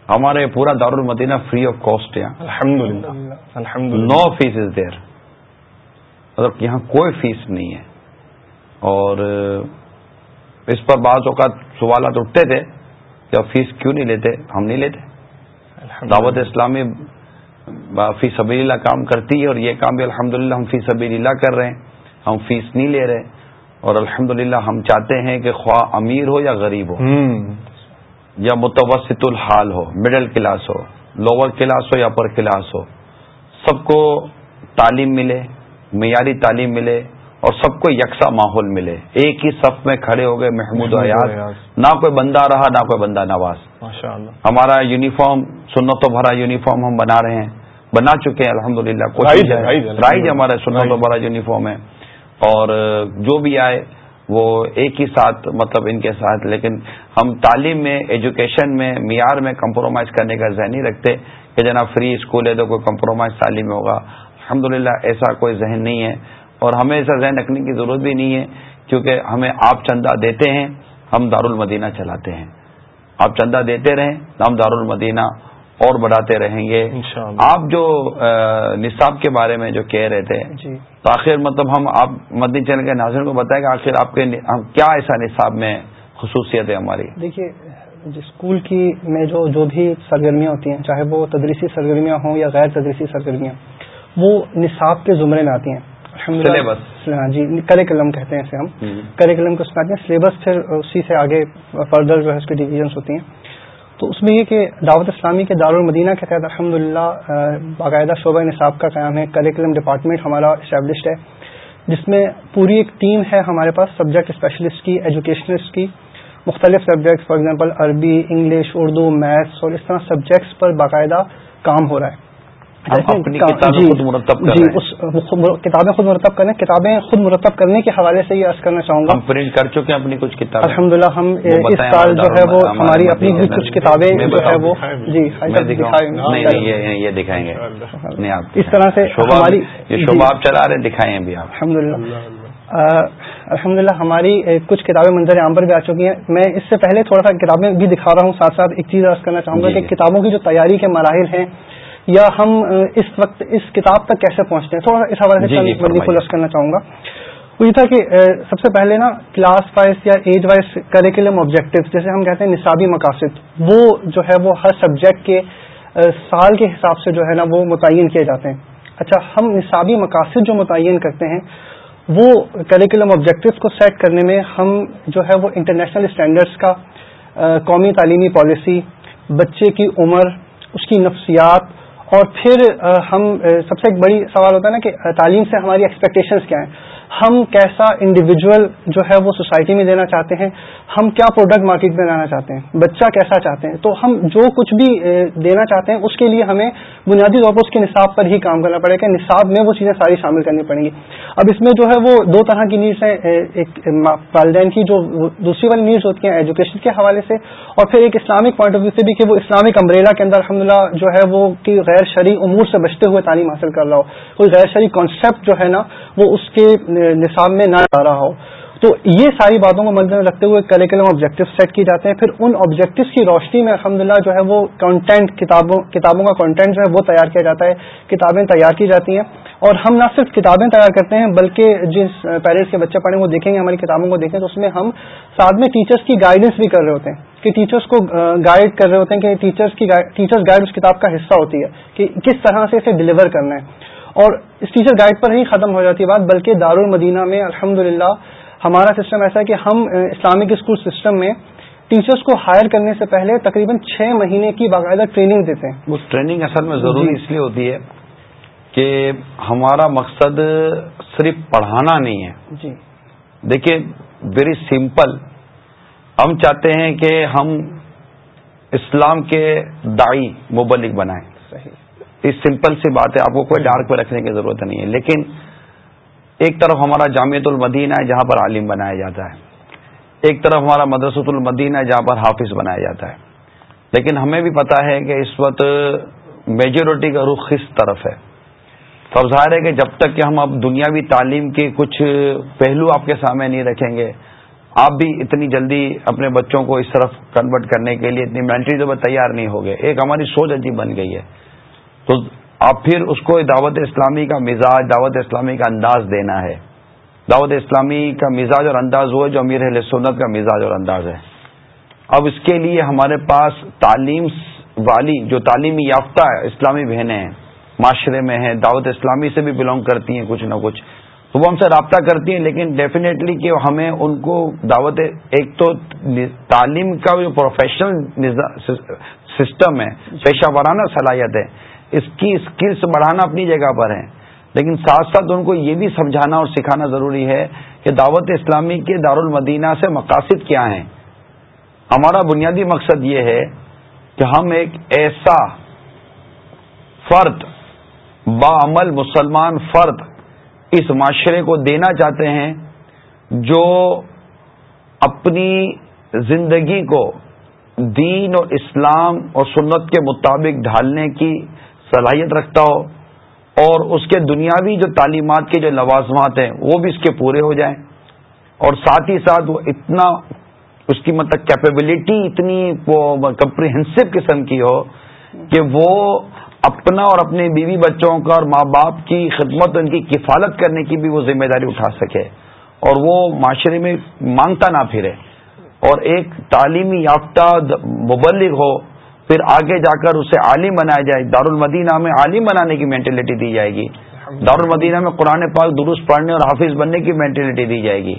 ہمارے پورا دار المدینہ فری آف کاسٹ یہاں الحمد للہ الحمد للہ نو فیس از دیر مطلب یہاں کوئی فیس نہیں ہے اور اس پر بعض اوقات سوالات اٹھتے تھے کہ آپ فیس کیوں نہیں لیتے ہم نہیں لیتے دعوت اسلامی فیس سبیل اللہ کام کرتی ہے اور یہ کام بھی الحمد ہم ہم فیس اللہ کر رہے ہیں ہم فیس نہیں لے رہے ہیں اور الحمد ہم چاہتے ہیں کہ خواہ امیر ہو یا غریب ہو یا متوسط الحال ہو مڈل کلاس ہو لوور کلاس ہو یا اپر کلاس ہو سب کو تعلیم ملے معیاری تعلیم ملے اور سب کو یکساں ماحول ملے ایک ہی صف میں کھڑے ہو گئے محمود ایاز نہ کوئی بندہ رہا نہ کوئی بندہ نواز ہمارا یونیفارم سنت و بھرا یونیفارم ہم بنا رہے ہیں بنا چکے ہیں الحمد للہ رائج ہمارا سنت و بھرا یونیفارم ہے اور جو بھی آئے وہ ایک ہی ساتھ مطلب ان کے ساتھ لیکن ہم تعلیم میں ایجوکیشن میں معیار میں کمپرومائز کرنے کا ذہن نہیں رکھتے کہ جناب فری اسکول ہے تو کوئی کمپرومائز تعلیم میں ہوگا الحمد ایسا کوئی ذہن نہیں ہے اور ہمیں ایسا ذہن رکھنے کی ضرورت بھی نہیں ہے کیونکہ ہمیں آپ چندہ دیتے ہیں ہم دارالمدینہ چلاتے ہیں آپ چندہ دیتے رہیں ہم دارالمدینہ اور بڑھاتے رہیں گے آپ جو نصاب کے بارے میں جو کہہ رہے تھے جی تو آخر مطلب ہم آپ مدنی چینل کے ناظرین کو بتائیں کہ آخر آپ کے کیا ایسا نصاب میں خصوصیت ہے ہماری دیکھیے اسکول کی میں جو جو بھی سرگرمیاں ہوتی ہیں چاہے وہ تدریسی سرگرمیاں ہوں یا غیر تدریسی سرگرمیاں وہ نصاب کے زمرے میں آتی ہیں سلیبس ہاں جی کرے قلم کہتے ہیں اسے ہم کرے قلم کو سناتے ہیں سلیبس پھر اسی سے آگے فردر جو ہے اس کی ڈیویژنس ہوتی ہیں تو اس میں یہ کہ دعوت اسلامی کے دارالمدینہ کے تحت الحمد للہ باقاعدہ شعبہ نصاب کا قیام ہے کریکلم ڈپارٹمنٹ ہمارا اسٹیبلشڈ ہے جس میں پوری ایک ٹیم ہے ہمارے پاس سبجیکٹ اسپیشلسٹ کی ایجوکیشنسٹ کی مختلف سبجیکٹس فار ایگزامپل عربی انگلش اردو میتھس اور اس طرح سبجیکٹس پر باقاعدہ کام ہو رہا ہے جی, جی، اس کتابیں خود مرتب کرنے کتابیں خود مرتب کرنے کے حوالے سے یہ عرض کرنا چاہوں گا پرنٹ کر چکے ہیں اپنی کچھ کتابیں الحمد للہ ہم اس سال جو ہے وہ ہماری اپنی بھی کچھ کتابیں جو ہے وہ جی یہ دکھائیں گے اس طرح سے شب آپ جی، چلا رہے دکھائیں آپ الحمد للہ ہماری کچھ کتابیں منظر عام پر بھی آ چکی ہیں میں اس سے پہلے تھوڑا سا کتابیں بھی دکھا رہا ہوں ساتھ ساتھ ایک چیز عرض کرنا چاہوں گا جی، کہ کتابوں کی جو تیاری کے مراحل ہیں یا ہم اس وقت اس کتاب تک کیسے پہنچتے ہیں تھوڑا اس حوالے سے جی، جی، خلاص کرنا چاہوں گا وہ یہ تھا کہ سب سے پہلے نا کلاس وائز یا ایج وائز کریکولم آبجیکٹو جیسے ہم کہتے ہیں نصابی مقاصد وہ جو ہے وہ ہر سبجیکٹ کے سال کے حساب سے جو ہے نا وہ متعین کیے جاتے ہیں اچھا ہم نصابی مقاصد جو متعین کرتے ہیں وہ کریکولم آبجیکٹوس کو سیٹ کرنے میں ہم جو ہے وہ انٹرنیشنل اسٹینڈرڈس کا قومی تعلیمی پالیسی بچے کی عمر اس کی نفسیات اور پھر ہم سب سے ایک بڑی سوال ہوتا ہے نا کہ تعلیم سے ہماری ایکسپیکٹیشنز کیا ہیں ہم کیسا انڈیویجول جو ہے وہ سوسائٹی میں دینا چاہتے ہیں ہم کیا پروڈکٹ مارکیٹ میں لانا چاہتے ہیں بچہ کیسا چاہتے ہیں تو ہم جو کچھ بھی دینا چاہتے ہیں اس کے لیے ہمیں بنیادی طور پر اس کے نصاب پر ہی کام کرنا پڑے گا نصاب میں وہ چیزیں ساری شامل کرنی پڑیں گی اب اس میں جو ہے وہ دو طرح کی نیڈس ہیں ایک والدین کی جو دوسری والی نیڈس ہوتی ہیں ایجوکیشن کے حوالے سے اور پھر ایک اسلامک پوائنٹ آف ویو سے بھی کہ وہ اسلامک امبریلا کے اندر الحمد جو ہے وہ کہ غیر شرعی امور سے بچتے ہوئے تعلیم حاصل کر رہا ہو کوئی غیر شرعی کانسیپٹ جو ہے نا وہ اس کے نصاب میں نہ آ رہا ہو تو یہ ساری باتوں کو مد نظر رکھتے ہوئے کلے آبجیکٹو سیٹ کی جاتے ہیں پھر ان آبجیکٹوس کی روشنی میں الحمد للہ جو ہے وہ کتابوں کتابوں کا کنٹینٹ جو ہے وہ تیار کیا جاتا ہے کتابیں تیار کی جاتی ہیں اور ہم نہ صرف کتابیں تیار کرتے ہیں بلکہ جس پیرنٹس کے بچے پڑھیں وہ دیکھیں گے ہماری کتابوں کو دیکھیں تو اس میں ہم ساتھ میں ٹیچرس کی گائیڈنس بھی کر رہے ہوتے ہیں کہ ٹیچرس کو گائیڈ کر رہے ہوتے ہیں کہ کی گائیڈ اس کتاب کا حصہ ہوتی ہے کہ کس طرح سے اسے ڈلیور کرنا ہے اور اس ٹیچر گائڈ پر ہی ختم ہو جاتی ہے بات بلکہ دارالمدینہ میں الحمد ہمارا سسٹم ایسا ہے کہ ہم اسلامک اسکول سسٹم میں ٹیچرس کو ہائر کرنے سے پہلے تقریباً چھ مہینے کی باقاعدہ ٹریننگ دیتے ہیں ٹریننگ اصل میں ضروری جی۔ اس لیے ہوتی ہے کہ ہمارا مقصد صرف پڑھانا نہیں ہے جی دیکھیے ویری سمپل ہم چاہتے ہیں کہ ہم اسلام کے دائی مبلک بنائیں سمپل سی بات ہے آپ کو کوئی ڈارک میں رکھنے کی ضرورت نہیں ہے لیکن ایک طرف ہمارا جامعت المدینہ ہے جہاں پر عالم بنایا جاتا ہے ایک طرف ہمارا مدرسۃ المدینہ ہے جہاں پر حافظ بنایا جاتا ہے لیکن ہمیں بھی پتا ہے کہ اس وقت میجورٹی کا رخ کس طرف ہے تو اب ظاہر ہے کہ جب تک کہ ہم اب دنیاوی تعلیم کے کچھ پہلو آپ کے سامنے نہیں رکھیں گے آپ بھی اتنی جلدی اپنے بچوں کو اس طرف کنورٹ کرنے کے لیے اتنی مینٹری تو تیار نہیں گئے ایک ہماری سوچ عجیب بن گئی ہے تو اب پھر اس کو دعوت اسلامی کا مزاج دعوت اسلامی کا انداز دینا ہے دعوت اسلامی کا مزاج اور انداز وہ ہے جو امیر اہل سنت کا مزاج اور انداز ہے اب اس کے لیے ہمارے پاس تعلیم والی جو تعلیمی یافتہ ہے اسلامی بہنیں ہیں معاشرے میں ہیں دعوت اسلامی سے بھی بلونگ کرتی ہیں کچھ نہ کچھ تو وہ ہم سے رابطہ کرتی ہیں لیکن ڈیفینیٹلی کہ ہمیں ان کو دعوت ایک تو تعلیم کا جو پروفیشنل سسٹم ہے پیشہ وارانہ صلاحیت ہے اس کی اسکلس بڑھانا اپنی جگہ پر ہے لیکن ساتھ ساتھ ان کو یہ بھی سمجھانا اور سکھانا ضروری ہے کہ دعوت اسلامی کے دارالمدینہ سے مقاصد کیا ہیں ہمارا بنیادی مقصد یہ ہے کہ ہم ایک ایسا فرد باعمل مسلمان فرد اس معاشرے کو دینا چاہتے ہیں جو اپنی زندگی کو دین اور اسلام اور سنت کے مطابق ڈھالنے کی صلاحیت رکھتا ہو اور اس کے دنیاوی جو تعلیمات کے جو لوازمات ہیں وہ بھی اس کے پورے ہو جائیں اور ساتھ ہی ساتھ وہ اتنا اس کی مطلب کیپیبلٹی اتنی وہ کمپریہنسو قسم کی ہو کہ وہ اپنا اور اپنے بیوی بچوں کا اور ماں باپ کی خدمت ان کی کفالت کرنے کی بھی وہ ذمہ داری اٹھا سکے اور وہ معاشرے میں مانگتا نہ پھرے اور ایک تعلیمی یافتہ مبلغ ہو پھر آگے جا کر اسے عالم بنایا جائے دارالمدینہ میں عالم بنانے کی مینٹلٹی دی جائے گی دارالمدینہ میں قرآن پاک درست پڑھنے اور حافظ بننے کی مینٹلٹی دی جائے گی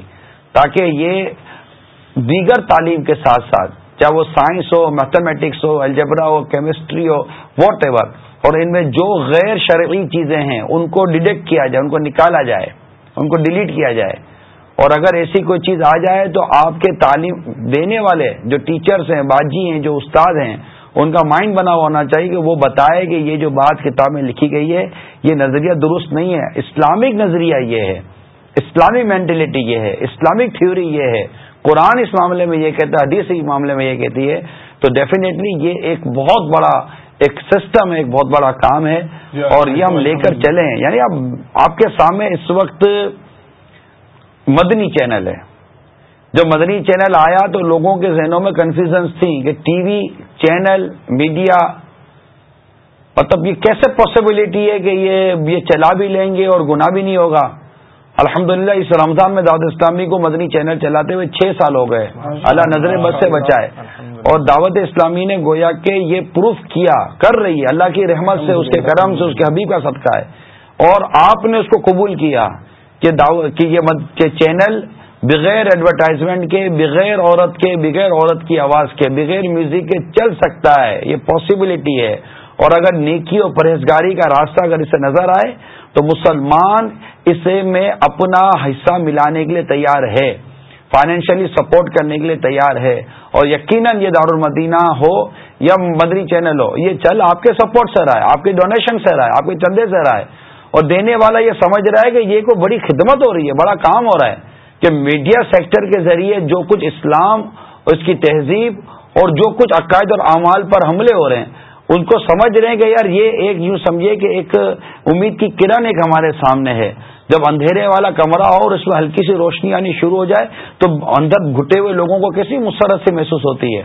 تاکہ یہ دیگر تعلیم کے ساتھ ساتھ چاہے وہ سائنس ہو میتھمیٹکس ہو الجبرا ہو کیمسٹری ہو واٹ ایور اور ان میں جو غیر شرعی چیزیں ہیں ان کو ڈیڈکٹ کیا جائے ان کو نکالا جائے ان کو ڈیلیٹ کیا جائے اور اگر ایسی کوئی چیز آ جائے تو آپ کے تعلیم دینے والے جو ٹیچرز ہیں باجی ہیں جو استاد ہیں ان کا مائنڈ بنا ہونا چاہیے کہ وہ بتائے کہ یہ جو بات کتاب میں لکھی گئی ہے یہ نظریہ درست نہیں ہے اسلامک نظریہ یہ ہے اسلامی مینٹلٹی یہ ہے اسلامک تھیوری یہ ہے قرآن اس معاملے میں یہ کہتا ہے حدیث اس معاملے میں یہ کہتی ہے تو ڈیفینیٹلی یہ ایک بہت بڑا ایک سسٹم ہے ایک بہت بڑا کام ہے جی، اور یہ ہم لے کر چلے ہیں یعنی اب آپ کے سامنے اس وقت مدنی چینل ہے جب مدنی چینل آیا تو لوگوں کے ذہنوں میں کنفیوژنس تھی کہ ٹی وی چینل میڈیا مطلب یہ کیسے پاسبلٹی ہے کہ یہ یہ چلا بھی لیں گے اور گنا بھی نہیں ہوگا الحمدللہ اس رمضان میں دعوت اسلامی کو مدنی چینل چلاتے ہوئے چھ سال ہو گئے اللہ نظر بس سے بچائے اور دعوت اسلامی نے گویا کہ یہ پروف کیا کر رہی ہے اللہ کی رحمت سے اس کے کرم سے اس کے حبیب کا صدقہ ہے اور آپ نے اس کو قبول کیا کہ یہ چینل بغیر ایڈورٹائزمنٹ کے بغیر عورت کے بغیر عورت کی آواز کے بغیر میوزک کے چل سکتا ہے یہ پاسبلٹی ہے اور اگر نیکی اور پرہیزگاری کا راستہ اگر اسے نظر آئے تو مسلمان اسے میں اپنا حصہ ملانے کے لیے تیار ہے فائنینشلی سپورٹ کرنے کے لیے تیار ہے اور یقیناً یہ دارالمدینہ ہو یا مدری چینل ہو یہ چل آپ کے سپورٹ سے رہا ہے آپ کے ڈونیشن سے رہا ہے آپ کے چندے سے رہا ہے اور دینے والا یہ سمجھ رہا ہے کہ یہ کو بڑی خدمت ہو رہی ہے بڑا کام ہو رہا ہے کہ میڈیا سیکٹر کے ذریعے جو کچھ اسلام اس کی تہذیب اور جو کچھ عقائد اور اعمال پر حملے ہو رہے ہیں ان کو سمجھ رہے ہیں کہ یار یہ ایک یوں سمجھیے کہ ایک امید کی کرن ایک ہمارے سامنے ہے جب اندھیرے والا کمرہ ہو اور اس میں ہلکی سی روشنی آنی شروع ہو جائے تو اندر گھٹے ہوئے لوگوں کو کیسی مسرت سے محسوس ہوتی ہے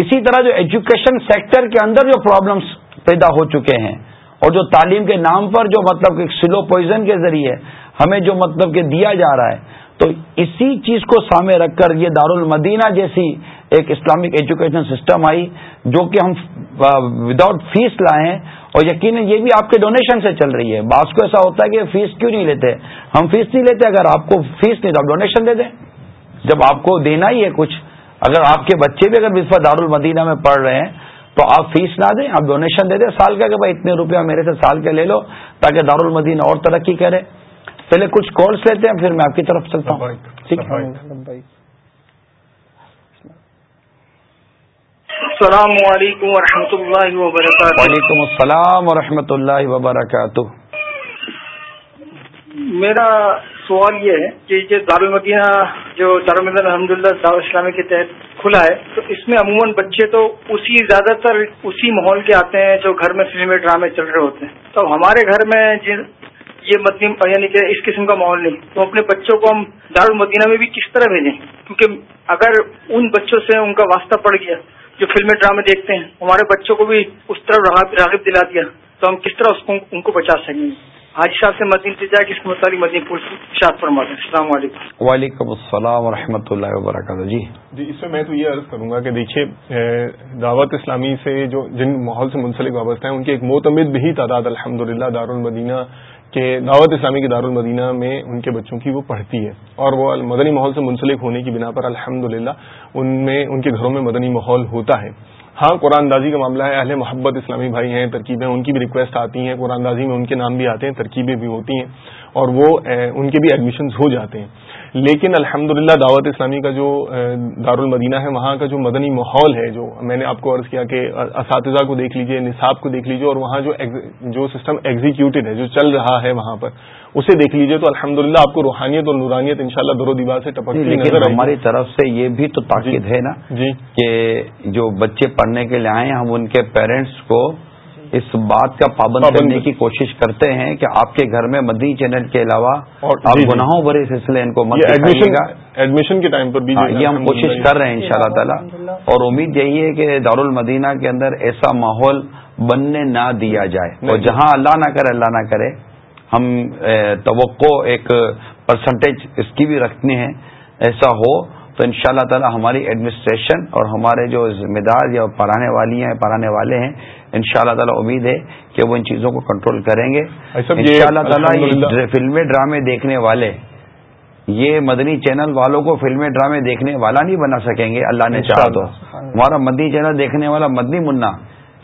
اسی طرح جو ایجوکیشن سیکٹر کے اندر جو پرابلمس پیدا ہو چکے ہیں اور جو تعلیم کے نام پر جو مطلب کہ سلو پوائزن کے ذریعے ہمیں جو مطلب کہ دیا جا رہا ہے تو اسی چیز کو سامنے رکھ کر یہ دارالمدینہ جیسی ایک اسلامک ایجوکیشن سسٹم آئی جو کہ ہم وداؤٹ فیس لائے ہیں اور یقین یہ بھی آپ کے ڈونیشن سے چل رہی ہے بعض کو ایسا ہوتا ہے کہ فیس کیوں نہیں لیتے ہم فیس نہیں لیتے اگر آپ کو فیس نہیں تو آپ ڈونیشن دے دیں جب آپ کو دینا ہی ہے کچھ اگر آپ کے بچے بھی اگر دارالمدینہ میں پڑھ رہے ہیں تو آپ فیس نہ دیں آپ ڈونیشن دے دیں سال کا کہ بھائی اتنے روپیہ میرے سے سال کے لے لو تاکہ دارالمدینہ اور ترقی کرے پہلے کچھ کالس لیتے ہیں پھر میں آپ کی طرف چلتا ہوں السلام علیکم و رحمۃ اللہ وبرکاتہ وعلیکم السلام و اللہ وبرکاتہ میرا سوال یہ ہے کہ یہ دار المدینہ جو دار الحمد للہ دار اسلامی کے تحت کھلا ہے تو اس میں عموماً بچے تو اسی زیادہ تر اسی ماحول کے آتے ہیں جو گھر میں فلمیں ڈرامے چل رہے ہوتے ہیں تو ہمارے گھر میں جن یہ مدن یعنی کہ اس قسم کا ماحول نہیں تو اپنے بچوں کو ہم دار المدینہ میں بھی کس طرح بھیجیں کیونکہ اگر ان بچوں سے ان کا واسطہ پڑ گیا جو فلمیں ڈرامے دیکھتے ہیں ہمارے بچوں کو بھی اس طرح راغب دلا دیا تو ہم کس طرح اس کو کو ان بچا سکیں گے صاحب سے سے مدین جائے پور شاد فرما دیں السلام علیکم وعلیکم السلام ورحمۃ اللہ وبرکاتہ جی جی اس میں میں تو یہ عرض کروں گا کہ دیکھیے دعوت اسلامی سے جو جن ماحول سے منسلک وابستہ ہیں ان کی ایک معتمد بھی تعداد الحمد للہ دارالمدینہ کہ دعوت اسلامی کے دارالمدینہ میں ان کے بچوں کی وہ پڑھتی ہے اور وہ مدنی ماحول سے منسلک ہونے کی بنا پر الحمد ان میں ان کے گھروں میں مدنی ماحول ہوتا ہے ہاں قرآن دازی کا معاملہ ہے اہل محبت اسلامی بھائی ہیں ترکیبیں ان کی بھی ریکویسٹ آتی ہیں قرآن دازی میں ان کے نام بھی آتے ہیں ترکیبیں بھی ہوتی ہیں اور وہ ان کے بھی ایڈمیشنز ہو جاتے ہیں لیکن الحمد دعوت اسلامی کا جو دارالمدینہ ہے وہاں کا جو مدنی ماحول ہے جو میں نے آپ کو عرض کیا کہ اساتذہ کو دیکھ لیجئے نصاب کو دیکھ لیجئے اور وہاں جو جو سسٹم ایگزیکیوٹیڈ ہے جو چل رہا ہے وہاں پر اسے دیکھ لیجئے تو الحمد للہ آپ کو روحانیت اور نورانیت ان شاء اللہ درو دیوار سے ٹپکے جی، ہماری طرف سے یہ بھی تو جی۔ تاکید ہے نا جی کہ جو بچے پڑھنے کے لیے آئے ہم ان کے پیرنٹس کو اس بات کا پابند کرنے کی کوشش کرتے ہیں کہ آپ کے گھر میں مدی چینل کے علاوہ آپ جی, جی. گناہوں بھرے سلسلے ان کو ایڈمیشن کے ٹائم پر ہاں، یہ ہم کوشش کر رہے ہیں ان شاء اللہ تعالیٰ اور امید یہی ہے کہ دارالمدینہ کے اندر ایسا ماحول بننے نہ دیا جائے اور جہاں اللہ نہ کرے اللہ نہ کرے ہم توقع ایک پرسنٹیج اس کی بھی رکھنی ہے ایسا ہو تو ان شاء اللہ تعالیٰ ہماری ایڈمنسٹریشن اور ہمارے جو ذمہ دار یا پڑھانے والی ہیں پڑھانے والے ہیں ان شاء اللہ تعالیٰ امید ہے کہ وہ ان چیزوں کو کنٹرول کریں گے اللہ تعالیٰ یہ ڈرامے دیکھنے والے یہ مدنی چینل والوں کو فلمیں ڈرامے دیکھنے والا نہیں بنا سکیں گے اللہ نے چاہا تو ہمارا مدنی چینل دیکھنے والا مدنی منا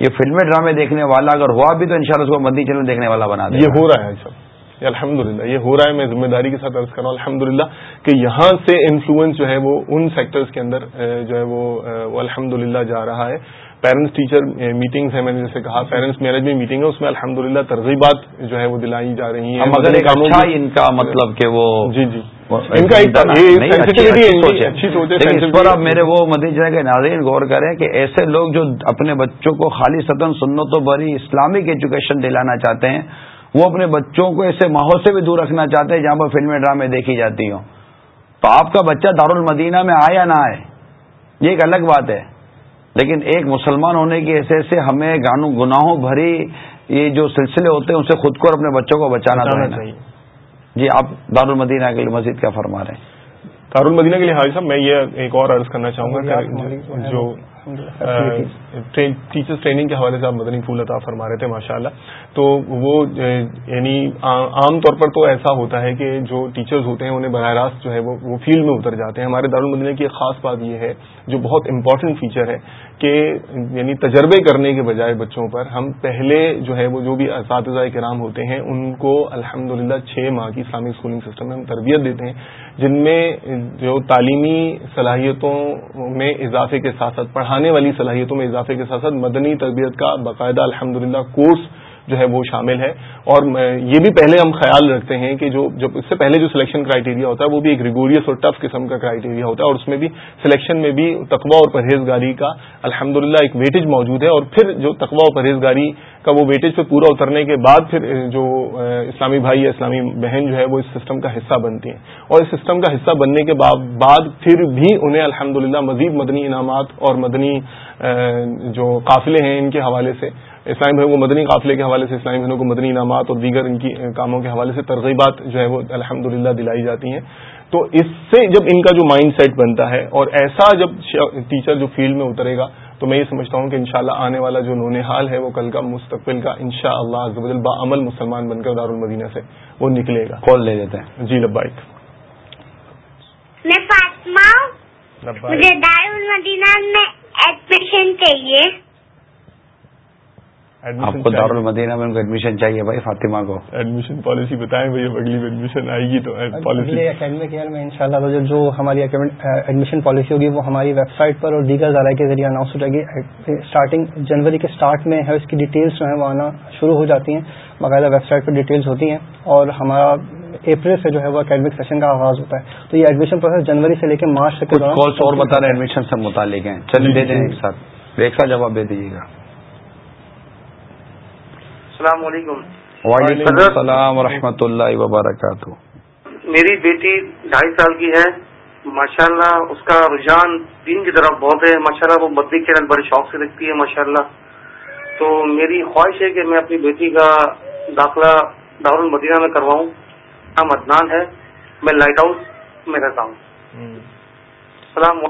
یہ فلمیں ڈرامے دیکھنے والا اگر ہوا بھی تو ان شاء اللہ اس کو مدنی چینل دیکھنے والا بنا دیا یہ ہو رہا ہے سب الحمد للہ یہ ہو رہا ہے میں ذمہ داری کے ساتھ عرض کر رہا ہوں الحمد للہ کہ یہاں سے انفلوئنس جو ہے وہ ان سیکٹرز کے اندر جو ہے وہ الحمد للہ جا رہا ہے پیرنٹس ٹیچر میٹنگز ہیں میں نے جیسے کہا پیرنٹس میرج میں میٹنگ ہے اس میں الحمد للہ ترغیبات جو ہے وہ دلائی جا رہی ہیں مگر اچھا ان کا مطلب کہ وہ جی جی ان کا میرے وہ مدی جائے کہ ناظرین غور کریں کہ ایسے لوگ جو اپنے بچوں کو خالی سطن سنت و بری اسلامک ایجوکیشن دلانا چاہتے ہیں وہ اپنے بچوں کو ایسے ماحول سے بھی دور رکھنا چاہتے ہیں جہاں پر فلمیں ڈرامے دیکھی جاتی ہوں تو آپ کا بچہ دارالمدینہ میں آئے یا نہ آئے یہ ایک الگ بات ہے لیکن ایک مسلمان ہونے کی ایسے ہمیں گانوں گناہوں بھری یہ جو سلسلے ہوتے ہیں اسے خود کو اور اپنے بچوں کو بچانا چاہیے جی آپ دار المدینہ مزید کیا فرما رہے ہیں دارالمدینہ کے لیے حاضر صاحب میں یہ ایک اور عرض کرنا چاہوں گا جو ٹیچرس ٹریننگ کے حوالے سے آپ مدنی پھول عطا فرما رہے تھے ماشاء اللہ تو وہ یعنی عام طور پر تو ایسا ہوتا ہے کہ جو ٹیچرز ہوتے ہیں انہیں براہ راست جو ہے وہ فیلڈ میں اتر جاتے ہیں ہمارے دار المدینہ کی ایک خاص بات یہ ہے جو بہت امپورٹنٹ فیچر ہے کہ یعنی تجربے کرنے کے بجائے بچوں پر ہم پہلے جو ہے وہ جو بھی اساتذہ کرام ہوتے ہیں ان کو الحمد للہ چھ ماہ کی اسلامی اسکولنگ سسٹم میں ہم تربیت دیتے ہیں جن میں جو تعلیمی صلاحیتوں میں اضافے کے ساتھ ساتھ پڑھانے والی صلاحیتوں میں اضافے کے ساتھ ساتھ مدنی تربیت کا باقاعدہ الحمد للہ کورس جو ہے وہ شامل ہے اور یہ بھی پہلے ہم خیال رکھتے ہیں کہ جو جب اس سے پہلے جو سلیکشن کرائیٹیریا ہوتا ہے وہ بھی ایک ریگوریس اور ٹف قسم کا کرائیٹیریا ہوتا ہے اور اس میں بھی سلیکشن میں بھی تقوا اور پرہیزگاری کا الحمد للہ ایک ویٹیج موجود ہے اور پھر جو تقوا اور پرہیز گاری کا وہ ویٹیج پہ پورا اترنے کے بعد پھر جو اسلامی بھائی یا اسلامی بہن جو ہے وہ اس سسٹم کا حصہ بنتی ہیں اور اس سسٹم کا حصہ بننے کے بعد پھر بھی انہیں الحمد مزید مدنی انعامات اور مدنی جو قافلے ہیں ان کے حوالے سے اسلام بھائی کو مدنی قافلے کے حوالے سے اسلام بہنوں کو مدنی انعامات اور دیگر ان کی کاموں کے حوالے سے ترغیبات جو ہے وہ الحمد دلائی جاتی ہیں تو اس سے جب ان کا جو مائنڈ سیٹ بنتا ہے اور ایسا جب ٹیچر جو فیلڈ میں اترے گا تو میں یہ سمجھتا ہوں کہ انشاءاللہ آنے والا جو نون حال ہے وہ کل کا مستقبل کا ان شاء اللہ با عمل مسلمان بن کر دار المدینہ سے وہ نکلے گا کال لے لیتے ہیں جی میں فاطمہ مجھے دار المدینہ میں ایڈمیشن چاہیے آپ کو المدینہ میں ایڈمیشن چاہیے بھائی فاطمہ کو ایڈمیشن پالیسی بتائیں بھائی اگلی ایڈمیشن آئے گی تو اکیڈمک ایئر میں ان شاء اللہ جو ہماری ایڈمیشن پالیسی ہوگی وہ ہماری ویب سائٹ پر اور دیگر ذرائع کے ذریعے اناؤنس ہو جائے گی اسٹارٹنگ جنوری کے اسٹارٹ میں ہے اس کی ڈیٹیلس جو ہیں وہ آنا شروع ہو جاتی ہیں باقاعدہ ویب سائٹ پر ڈیٹیلس ہوتی ہیں اور ہمارا اپریل سے جو ہے وہ اکیڈمک سیشن کا آغاز ہوتا ہے تو یہ ایڈمیشن پروسیس جنوری سے لے کے مارچ تک اور بتا رہے ہیں ایڈمیشن سے متعلق جی، جی، جی۔ ایک چلیے جواب دے دیجیے گا السلام علیکم وعلیکم السلام ورحمۃ اللہ وبرکاتہ میری بیٹی ڈھائی سال کی ہے ماشاءاللہ اس کا رجحان دین کی طرف بہت ہے ماشاءاللہ وہ بدنی کے بڑے شوق سے دکھتی ہے ماشاءاللہ تو میری خواہش ہے کہ میں اپنی بیٹی کا داخلہ دارالمدینہ میں کرواؤں ہم ہاں، عدنان ہے میں لائٹ ہاؤس میں رہتا ہوں السلام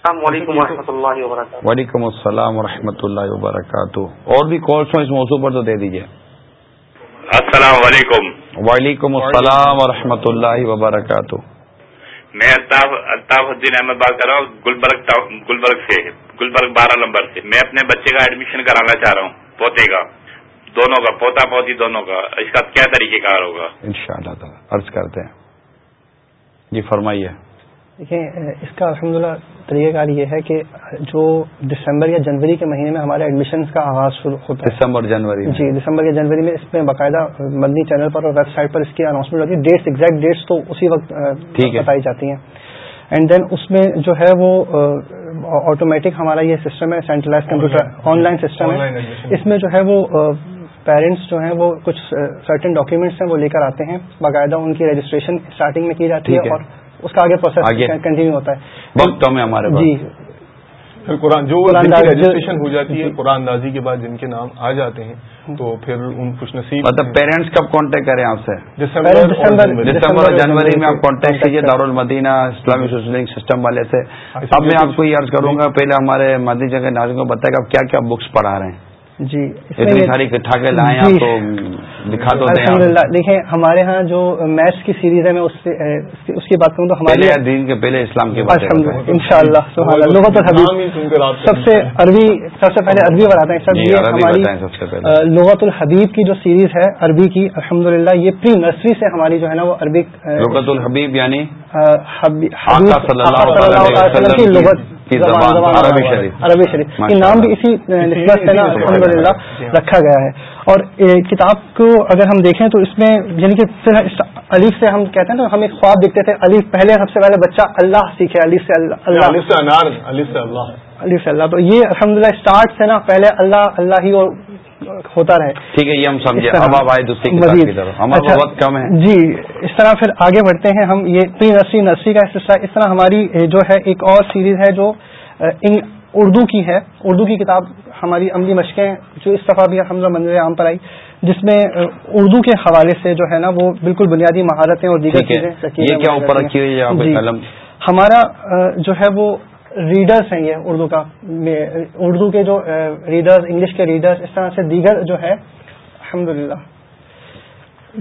السلام علیکم و رحمۃ اللہ وبرکاتہ وعلیکم السلام و اللہ وبرکاتہ اور بھی کالس ہوں اس موضوع پر تو دے دیجیے السلام علیکم وعلیکم السلام و اللہ وبرکاتہ میں الطاف الدین احمد بات کر رہا ہوں گلبرگ گلبرگ سے گلبرگ بارہ نمبر سے میں اپنے بچے کا ایڈمیشن کرانا چاہ رہا ہوں پوتے کا دونوں کا پوتا پوتی دونوں کا اس کا کیا طریقہ کار ہوگا ان شاء اللہ تعالیٰ کرتے ہیں جی فرمائیے دیکھیں اس کا للہ طریقہ کار یہ ہے کہ جو دسمبر یا جنوری کے مہینے میں ہمارے ایڈمیشن کا آغاز شروع ہوتا ہے دسمبر جنوری جی دسمبر یا جنوری میں اس میں باقاعدہ مدنی چینل پر اور ویب سائٹ پر اس کی اناؤنسمنٹ ہوتی ہے ڈیٹس ایگزیکٹ ڈیٹس تو اسی وقت بتائی جاتی ہیں اینڈ دین اس میں جو ہے وہ آٹومیٹک ہمارا یہ سسٹم ہے centralise computer online system ہے اس میں جو ہے وہ پیرنٹس جو ہیں وہ کچھ سرٹن ڈاکیومنٹس ہیں وہ لے کر آتے ہیں باقاعدہ ان کی رجسٹریشن اسٹارٹنگ میں کی جاتی ہے اور اس کا آگے پروسیس کنٹینیو ہوتا ہے بہت کم ہے ہمارے جی۔ قرآن جو رجسٹریشن ہو جاتی ہے جی۔ قرآن اندازی کے بعد جن کے نام آ جاتے ہیں تو پھر ان خوش نصیب مطلب پیرنٹس کب کانٹیکٹ کریں آپ سے دسمبر اور جنوری میں آپ کانٹیکٹ کیجیے دارالمدینہ اسلامی سوشلنگ سسٹم والے سے اب میں آپ کو یہ عرض کروں گا پہلے ہمارے مدنی جگہ ناظرین کو بتایا کہ کیا کیا بکس پڑھا رہے ہیں جی, جی۔ تو دیں دیکھیں ہمارے ہاں جو میتھس کی سیریز ہے میں اس کی بات کروں تو ہمارے دین کے پہلے اسلام بات ان شاء اللہ سب سے عربی سب سے پہلے عربی بتاتے ہیں جی، لغت الحبیب کی جو سیریز ہے عربی کی الحمد للہ یہ پری نرسری سے ہماری جو ہے نا وہ عربی لغت الحبیب یعنی عربی شریف نام بھی اسی نسبت سے نا الحمد للہ رکھا گیا ہے اور کتاب کو اگر ہم دیکھیں تو اس میں یعنی کہ علیف سے ہم کہتے ہیں نا ہم ایک خواب دیکھتے تھے علیف پہلے سب سے پہلے بچہ اللہ سیکھے علی سے اللہ علی یعنی سے اللہ علی سے اللہ تو یہ الحمد للہ اسٹارٹ سے نا پہلے اللہ اللہ ہی اور ہوتا رہے ٹھیک ہے یہ ہم سمجھے اب آئے دوسری اچھا۔ کم ہے جی اس طرح پھر آگے بڑھتے ہیں ہم یہ پری اسی نرسری کا اس طرح ہماری جو ہے ایک اور سیریز ہے جو اردو کی ہے اردو کی کتاب ہماری عملی مشقیں جو اس دفعہ بھی حمزہ منظر عام پر آئی جس میں اردو کے حوالے سے جو ہے نا وہ بالکل بنیادی مہارتیں اور دیگر چیزیں یہ کیا اوپر رکھی ہوئی جی۔ ہمارا جو ہے وہ ریڈرس ہیں یہ اردو کا اردو کے جو ریڈرز انگلش کے ریڈرز اس طرح سے دیگر جو ہے الحمد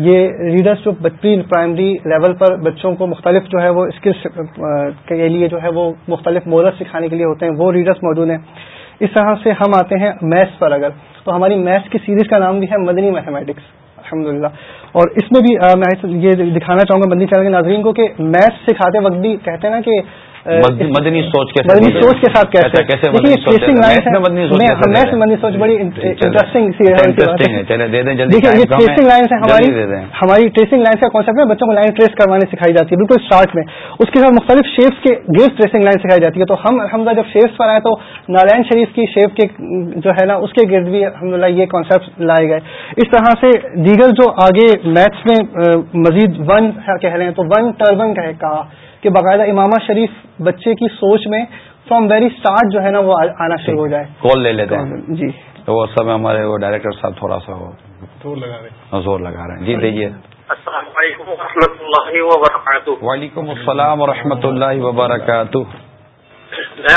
یہ ریڈرس جو پرائمری لیول پر بچوں کو مختلف جو ہے وہ اسکلس کے لیے جو ہے وہ مختلف مورس سکھانے کے لیے ہوتے ہیں وہ ریڈرس موجود ہیں اس طرح سے ہم آتے ہیں میتھس پر اگر تو ہماری میتھس کی سیریز کا نام بھی ہے مدنی میتھمیٹکس الحمد اور اس میں بھی میں یہ دکھانا چاہوں گا مدنی چینل کے ناظرین کو کہ میتھس سکھاتے وقت بھی کہتے ہیں نا کہ مدنی مدنی سوچ سوچ کے کے ساتھ کیسے ہماری ٹریسنگ لائن کا کانسیپٹ ہے بچوں کو لائن ٹریس کروانے سکھائی جاتی ہے بالکل اسٹارٹ میں اس کے ساتھ مختلف شیپس کے گرد ٹریسنگ لائن سکھائی جاتی ہے تو ہم الحمد جب شیپس پر آئے تو نارائن شریف کی شیپ کے جو ہے نا اس کے گرد بھی الحمد یہ کانسیپٹ لائے گئے اس طرح سے دیگر جو آگے میتھس میں مزید ون کہہ رہے ہیں تو ون ٹربن کہا کہ باقاعدہ امامہ شریف بچے کی سوچ میں فرام ویری اسٹارٹ جو ہے نا وہ آنا شروع ہو جائے کال جی۔ لے لیتے ہیں جی تو وہ سب ہمارے وہ ڈائریکٹر صاحب تھوڑا سا ہو ہاں، زور لگا رہے ہیں جی دیکھیے السلام علیکم و اللہ وبرکاتہ وعلیکم السلام و اللہ وبرکاتہ میں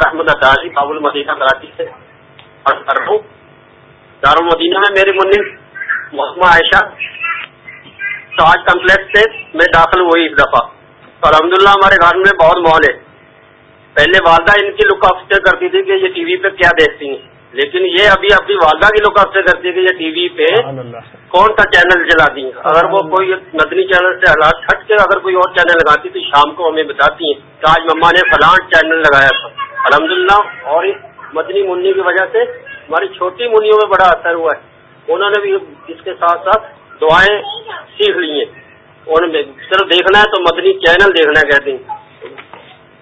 احمد دار المدینہ میں میری منی محمد عائشہ کمپلیکس سے میں داخل ہوئی ایک دفعہ الحمد الحمدللہ ہمارے گھر میں بہت ماحول ہے پہلے والدہ ان کی لک لکافتے کرتی تھی کہ یہ ٹی وی پہ کیا دیکھتی ہیں لیکن یہ ابھی اپنی والدہ کی لک لکافتے کرتی ہے کہ یہ ٹی وی پہ کون سا چینل چلاتی ہیں اگر وہ کوئی مدنی چینل سے کے اگر کوئی اور چینل لگاتی تو شام کو ہمیں بتاتی ہیں کہ آج مما نے فلاں چینل لگایا تھا الحمد اور اور مدنی منی کی وجہ سے ہماری چھوٹی منیوں میں بڑا اثر ہوا ہے انہوں نے بھی اس کے ساتھ ساتھ دعائیں سیکھ لی ہیں صرف دیکھنا ہے تو مدنی چینل دیکھنا کہتے ہیں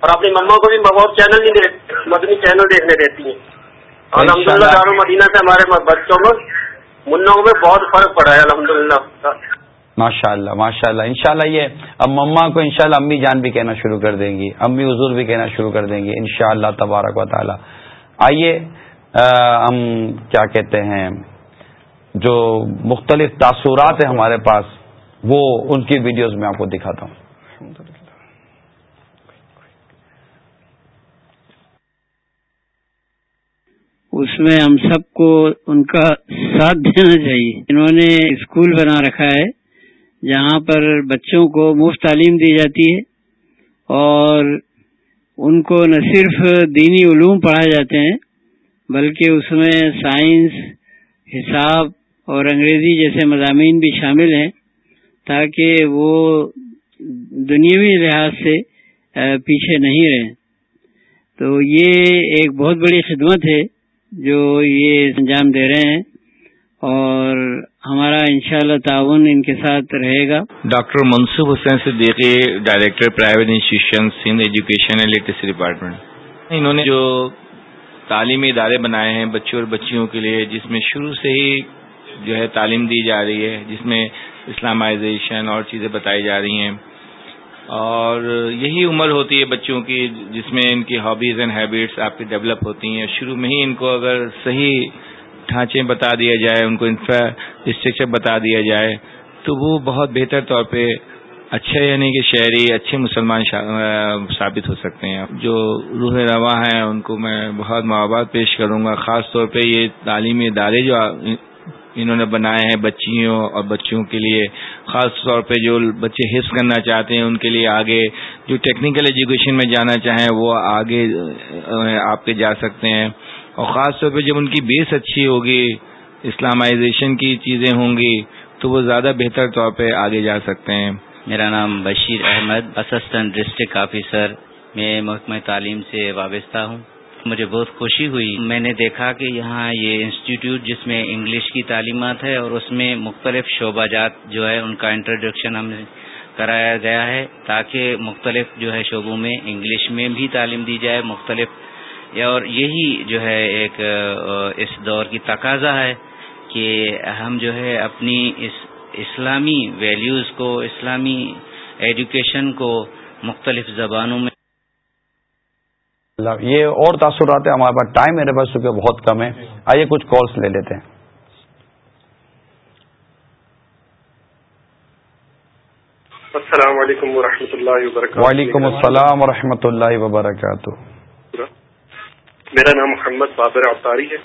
اور اپنی مما کو بھی بہت چینل نہیں مدنی چینل دیکھنے دیتی ہیں الحمد للہ سے ہمارے بچوں کو بہت فرق پڑا ہے الحمد للہ ماشاء اللہ ماشاء اللہ ان شاء اللہ یہ اب مما کو ان شاء اللہ امی جان بھی کہنا شروع کر دیں گی امی حضور بھی کہنا شروع کر دیں گی ان شاء اللہ تبارک و تعالیٰ آئیے ہم کیا کہتے ہیں جو مختلف تاثرات ہیں ہمارے پاس وہ ان کی ویڈیوز میں آپ کو دکھاتا ہوں اس میں ہم سب کو ان کا ساتھ دینا چاہیے انہوں نے اسکول بنا رکھا ہے جہاں پر بچوں کو مفت تعلیم دی جاتی ہے اور ان کو نہ صرف دینی علوم پڑھائے جاتے ہیں بلکہ اس میں سائنس حساب اور انگریزی جیسے مضامین بھی شامل ہیں تاکہ وہ دنیاوی لحاظ سے پیچھے نہیں رہے تو یہ ایک بہت بڑی خدمت ہے جو یہ انجام دے رہے ہیں اور ہمارا انشاءاللہ تعاون ان کے ساتھ رہے گا doctor Mansoob Hussain Siddiqui director private institution Sindh education and literacy department انہوں نے جو تعلیمی ادارے بنائے ہیں بچوں اور بچیوں کے لیے جس میں شروع سے ہی جو ہے تعلیم دی جا رہی ہے جس میں اسلامائزیشن اور چیزیں بتائی جا رہی ہیں اور یہی عمر ہوتی ہے بچوں کی جس میں ان کی ہابیز اینڈ ہیبٹس آپ کی ڈیولپ ہوتی ہیں شروع میں ہی ان کو اگر صحیح ڈھانچے بتا دیا جائے ان کو انفراسٹرکچر بتا دیا جائے تو وہ بہت بہتر طور پہ اچھے یعنی کہ شہری اچھے مسلمان ثابت ہو سکتے ہیں جو روح رواں ہیں ان کو میں بہت مواعد پیش کروں گا خاص طور پہ یہ تعلیمی ادارے جو انہوں نے بنائے ہیں بچیوں اور بچوں کے لیے خاص طور پہ جو بچے حص کرنا چاہتے ہیں ان کے لیے آگے جو ٹیکنیکل ایجوکیشن میں جانا چاہیں وہ آگے آپ کے جا سکتے ہیں اور خاص طور پہ جب ان کی بیس اچھی ہوگی اسلامائزیشن کی چیزیں ہوں گی تو وہ زیادہ بہتر طور پہ آگے جا سکتے ہیں میرا نام Bashir Ahmed assistant district officer میں محکمہ تعلیم سے وابستہ ہوں مجھے بہت خوشی ہوئی میں نے دیکھا کہ یہاں یہ انسٹیٹیوٹ جس میں انگلش کی تعلیمات ہے اور اس میں مختلف شعبہ جات جو ہے ان کا انٹروڈکشن ہم کرایا گیا ہے تاکہ مختلف جو ہے شعبوں میں انگلش میں بھی تعلیم دی جائے مختلف اور یہی جو ہے ایک اس دور کی تقاضا ہے کہ ہم جو ہے اپنی اس اسلامی ویلیوز کو اسلامی ایجوکیشن کو مختلف زبانوں میں یہ اور تاثرات ہیں ہمارے پاس ٹائم میرے پاس چونکہ بہت کم ہے آئیے کچھ کالس لے لیتے ہیں السلام علیکم ورحمۃ اللہ وبرکاتہ وعلیکم السلام و رحمۃ اللہ وبرکاتہ میرا نام محمد بابر اوتاری ہے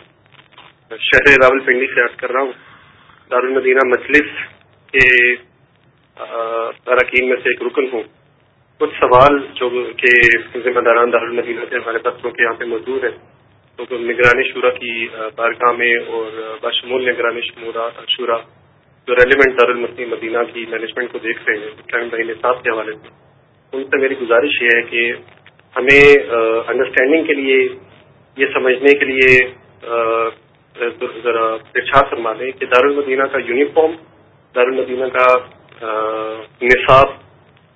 شہر راول پنڈی سے یاد کر رہا ہوں دارالمدینہ مجلس کے اراکین میں سے ایک رکن ہوں کچھ سوال جو کہ ذمہ داران دارالمدینہ سے ہمارے پتھروں کے یہاں پہ موجود ہیں تو نگرانی شورا کی بارگاہ میں اور بشمول نگرانی شورا جو ریلیونٹ دارالمسین مدینہ کی مینجمنٹ کو دیکھ رہے ہیں بھائی نصاب کے حوالے سے ان سے میری گزارش یہ ہے کہ ہمیں انڈرسٹینڈنگ کے لیے یہ سمجھنے کے لیے ذرا فرما دیں کہ دارالمدینہ کا یونیفارم دارالمدینہ کا نصاب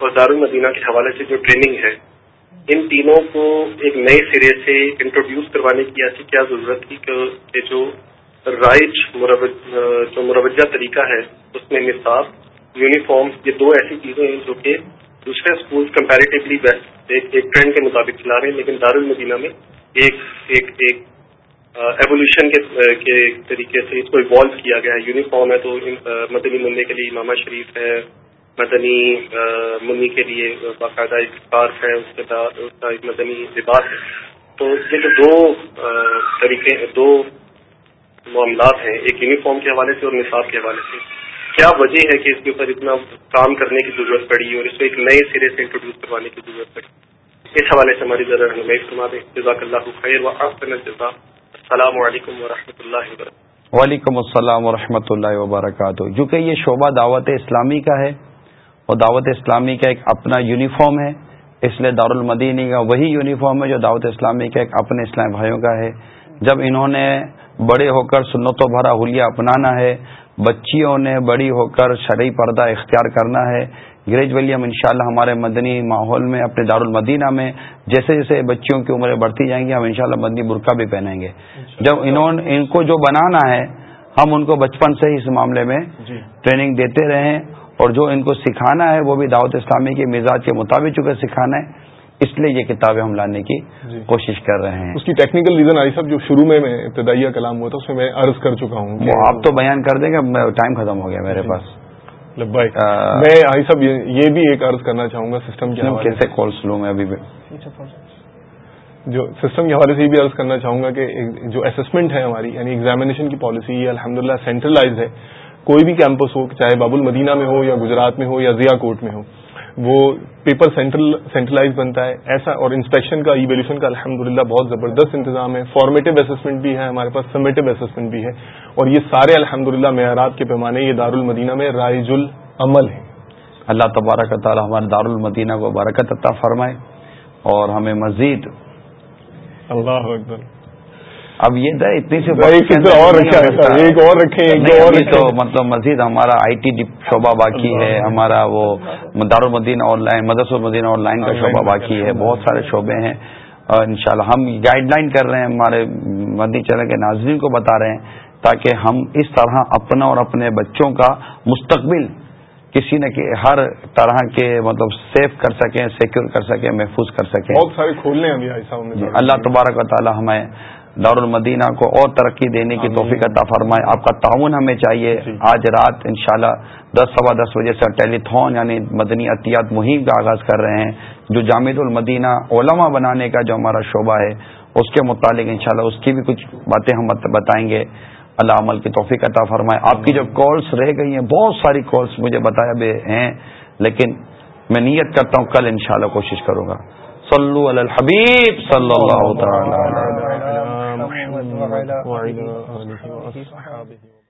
اور دارالمدینہ کے حوالے سے جو ٹریننگ ہے ان تینوں کو ایک نئے سرے سے انٹروڈیوس کروانے کی ایسی کیا ضرورت تھی کہ جو رائج جو مروجہ طریقہ ہے اس میں نصاب یونیفارم یہ دو ایسی چیزیں ہیں جو کہ دوسرے اسکول کمپیریٹیولی بیسٹ ایک ٹرینڈ کے مطابق چلا رہے ہیں لیکن دارالمدینہ میں ایک ایک ایک ایولیوشن کے طریقے سے اس کو ایوالو کیا گیا ہے یونیفارم ہے تو مدنی ملنے کے لیے امامہ شریف ہے مدنی ممی کے لیے باقاعدہ ایک پارک ہے اس کا ایک مدنی لباس ہے تو طریقے دو معاملات ہیں ایک یونیفارم کے حوالے سے اور نصاب کے حوالے سے کیا وجہ ہے کہ اس کے اوپر اتنا کام کرنے کی ضرورت پڑی اور اس کو ایک نئے سرے سے انٹروڈیوس کروانے کی ضرورت پڑی اس حوالے سے ہماری ذرا رہنمائی فرما دیں جزاک اللہ خیر و جزا السلام علیکم و رحمۃ اللہ وبرکاتہ وعلیکم السلام ورحمۃ اللہ وبرکاتہ چونکہ یہ شعبہ دعوت اسلامی کا ہے اور دعوت اسلامی کا ایک اپنا یونیفارم ہے اس لیے دارالمدینی کا وہی یونیفارم ہے جو دعوت اسلامی کا ایک اپنے اسلامی بھائیوں کا ہے جب انہوں نے بڑے ہو کر سنت و بھرا حلیہ اپنانا ہے بچیوں نے بڑی ہو کر شرعی پردہ اختیار کرنا ہے گریجولی ہم ان ہمارے مدنی ماحول میں اپنے دارالمدینہ میں جیسے جیسے بچیوں کی عمریں بڑھتی جائیں گی ہم ان شاء اللہ مدنی برقع بھی پہنیں گے جب انہوں ان کو جو بنانا ہے ہم ان کو بچپن سے ہی اس معاملے میں جی۔ ٹریننگ دیتے رہیں اور جو ان کو سکھانا ہے وہ بھی دعوت اسلامی کے مزاج کے مطابق چونکہ سکھانا ہے اس لیے یہ کتابیں ہم لانے کی جی۔ کوشش کر رہے ہیں اس کی ٹیکنیکل ریزن صاحب جو شروع میں میں ابتدائی کلام ہوا تھا اس میں میں عرض کر چکا ہوں وہ آپ تو بیان کر دیں گے ٹائم ختم ہو گیا میرے جی۔ پاس میں بھائی میں یہ بھی ایک عرض کرنا چاہوں گا سسٹم کے کیسے کالس لوں میں ابھی بھی سسٹم اچھا، کے حوالے سے یہ بھی عرض کرنا چاہوں گا کہ جو اسسمنٹ ہے ہماری یعنی ایگزامینیشن کی پالیسی یہ الحمدللہ للہ سینٹرلائز ہے کوئی بھی کیمپس ہو چاہے باب المدینہ میں ہو یا گجرات میں ہو یا ضیا کوٹ میں ہو وہ پیپر سینٹرل سینٹرلائز بنتا ہے ایسا اور انسپیکشن کا ایویلیوشن کا الحمد للہ بہت زبردست انتظام ہے فارمیٹو اسسمنٹ بھی ہے ہمارے پاس سمیٹو اسسمنٹ بھی ہے اور یہ سارے الحمد للہ معیارات کے پیمانے یہ دار المدینہ میں رائج العمل ہے اللہ تبارک تعالی تعالیٰ ہمارے المدینہ کو برکت عطا فرمائے اور ہمیں مزید اللہ اکبر اب یہ تھا اتنی سی اچھا ایک اور رکھیں تو مطلب مزید ہمارا آئی ٹی شعبہ باقی ہے ہاں۔ ہمارا وہ دارالمدین لائن مدرس المدین آن لائن کا ہاں، شعبہ باقی ہے بہت سارے شعبے ہیں ان شاء اللہ ہم گائیڈ لائن کر رہے ہیں ہمارے چینل کے ناظرین کو بتا رہے ہیں تاکہ ہم اس طرح اپنا اور اپنے بچوں کا مستقبل کسی نہ ہر طرح کے مطلب سیف کر سکیں سیکیور کر سکیں محفوظ کر سکیں بہت سارے کھولنے ہیں جی، اللہ تبارک و تعالی ہمیں دار المدینہ کو اور ترقی دینے کی توفیق عطا فرمائے آپ کا تعاون ہمیں چاہیے جی. آج رات انشاءاللہ شاء دس سوا دس بجے سے ٹیلی تھون یعنی مدنی احتیاط مہم کا آغاز کر رہے ہیں جو جامع المدینہ علماء بنانے کا جو ہمارا شعبہ ہے اس کے متعلق انشاءاللہ اس کی بھی کچھ باتیں ہم بتائیں گے اللہ عمل کی توفیق عطا فرمائے آپ کی جو کالس رہ گئی ہیں بہت ساری کالس مجھے بتایا بھی ہیں لیکن میں نیت کرتا ہوں کل انشاءاللہ کوشش کروں گا صلو علی الحبیب صلی اللہ تعالی محمد وعلى آله وصحبه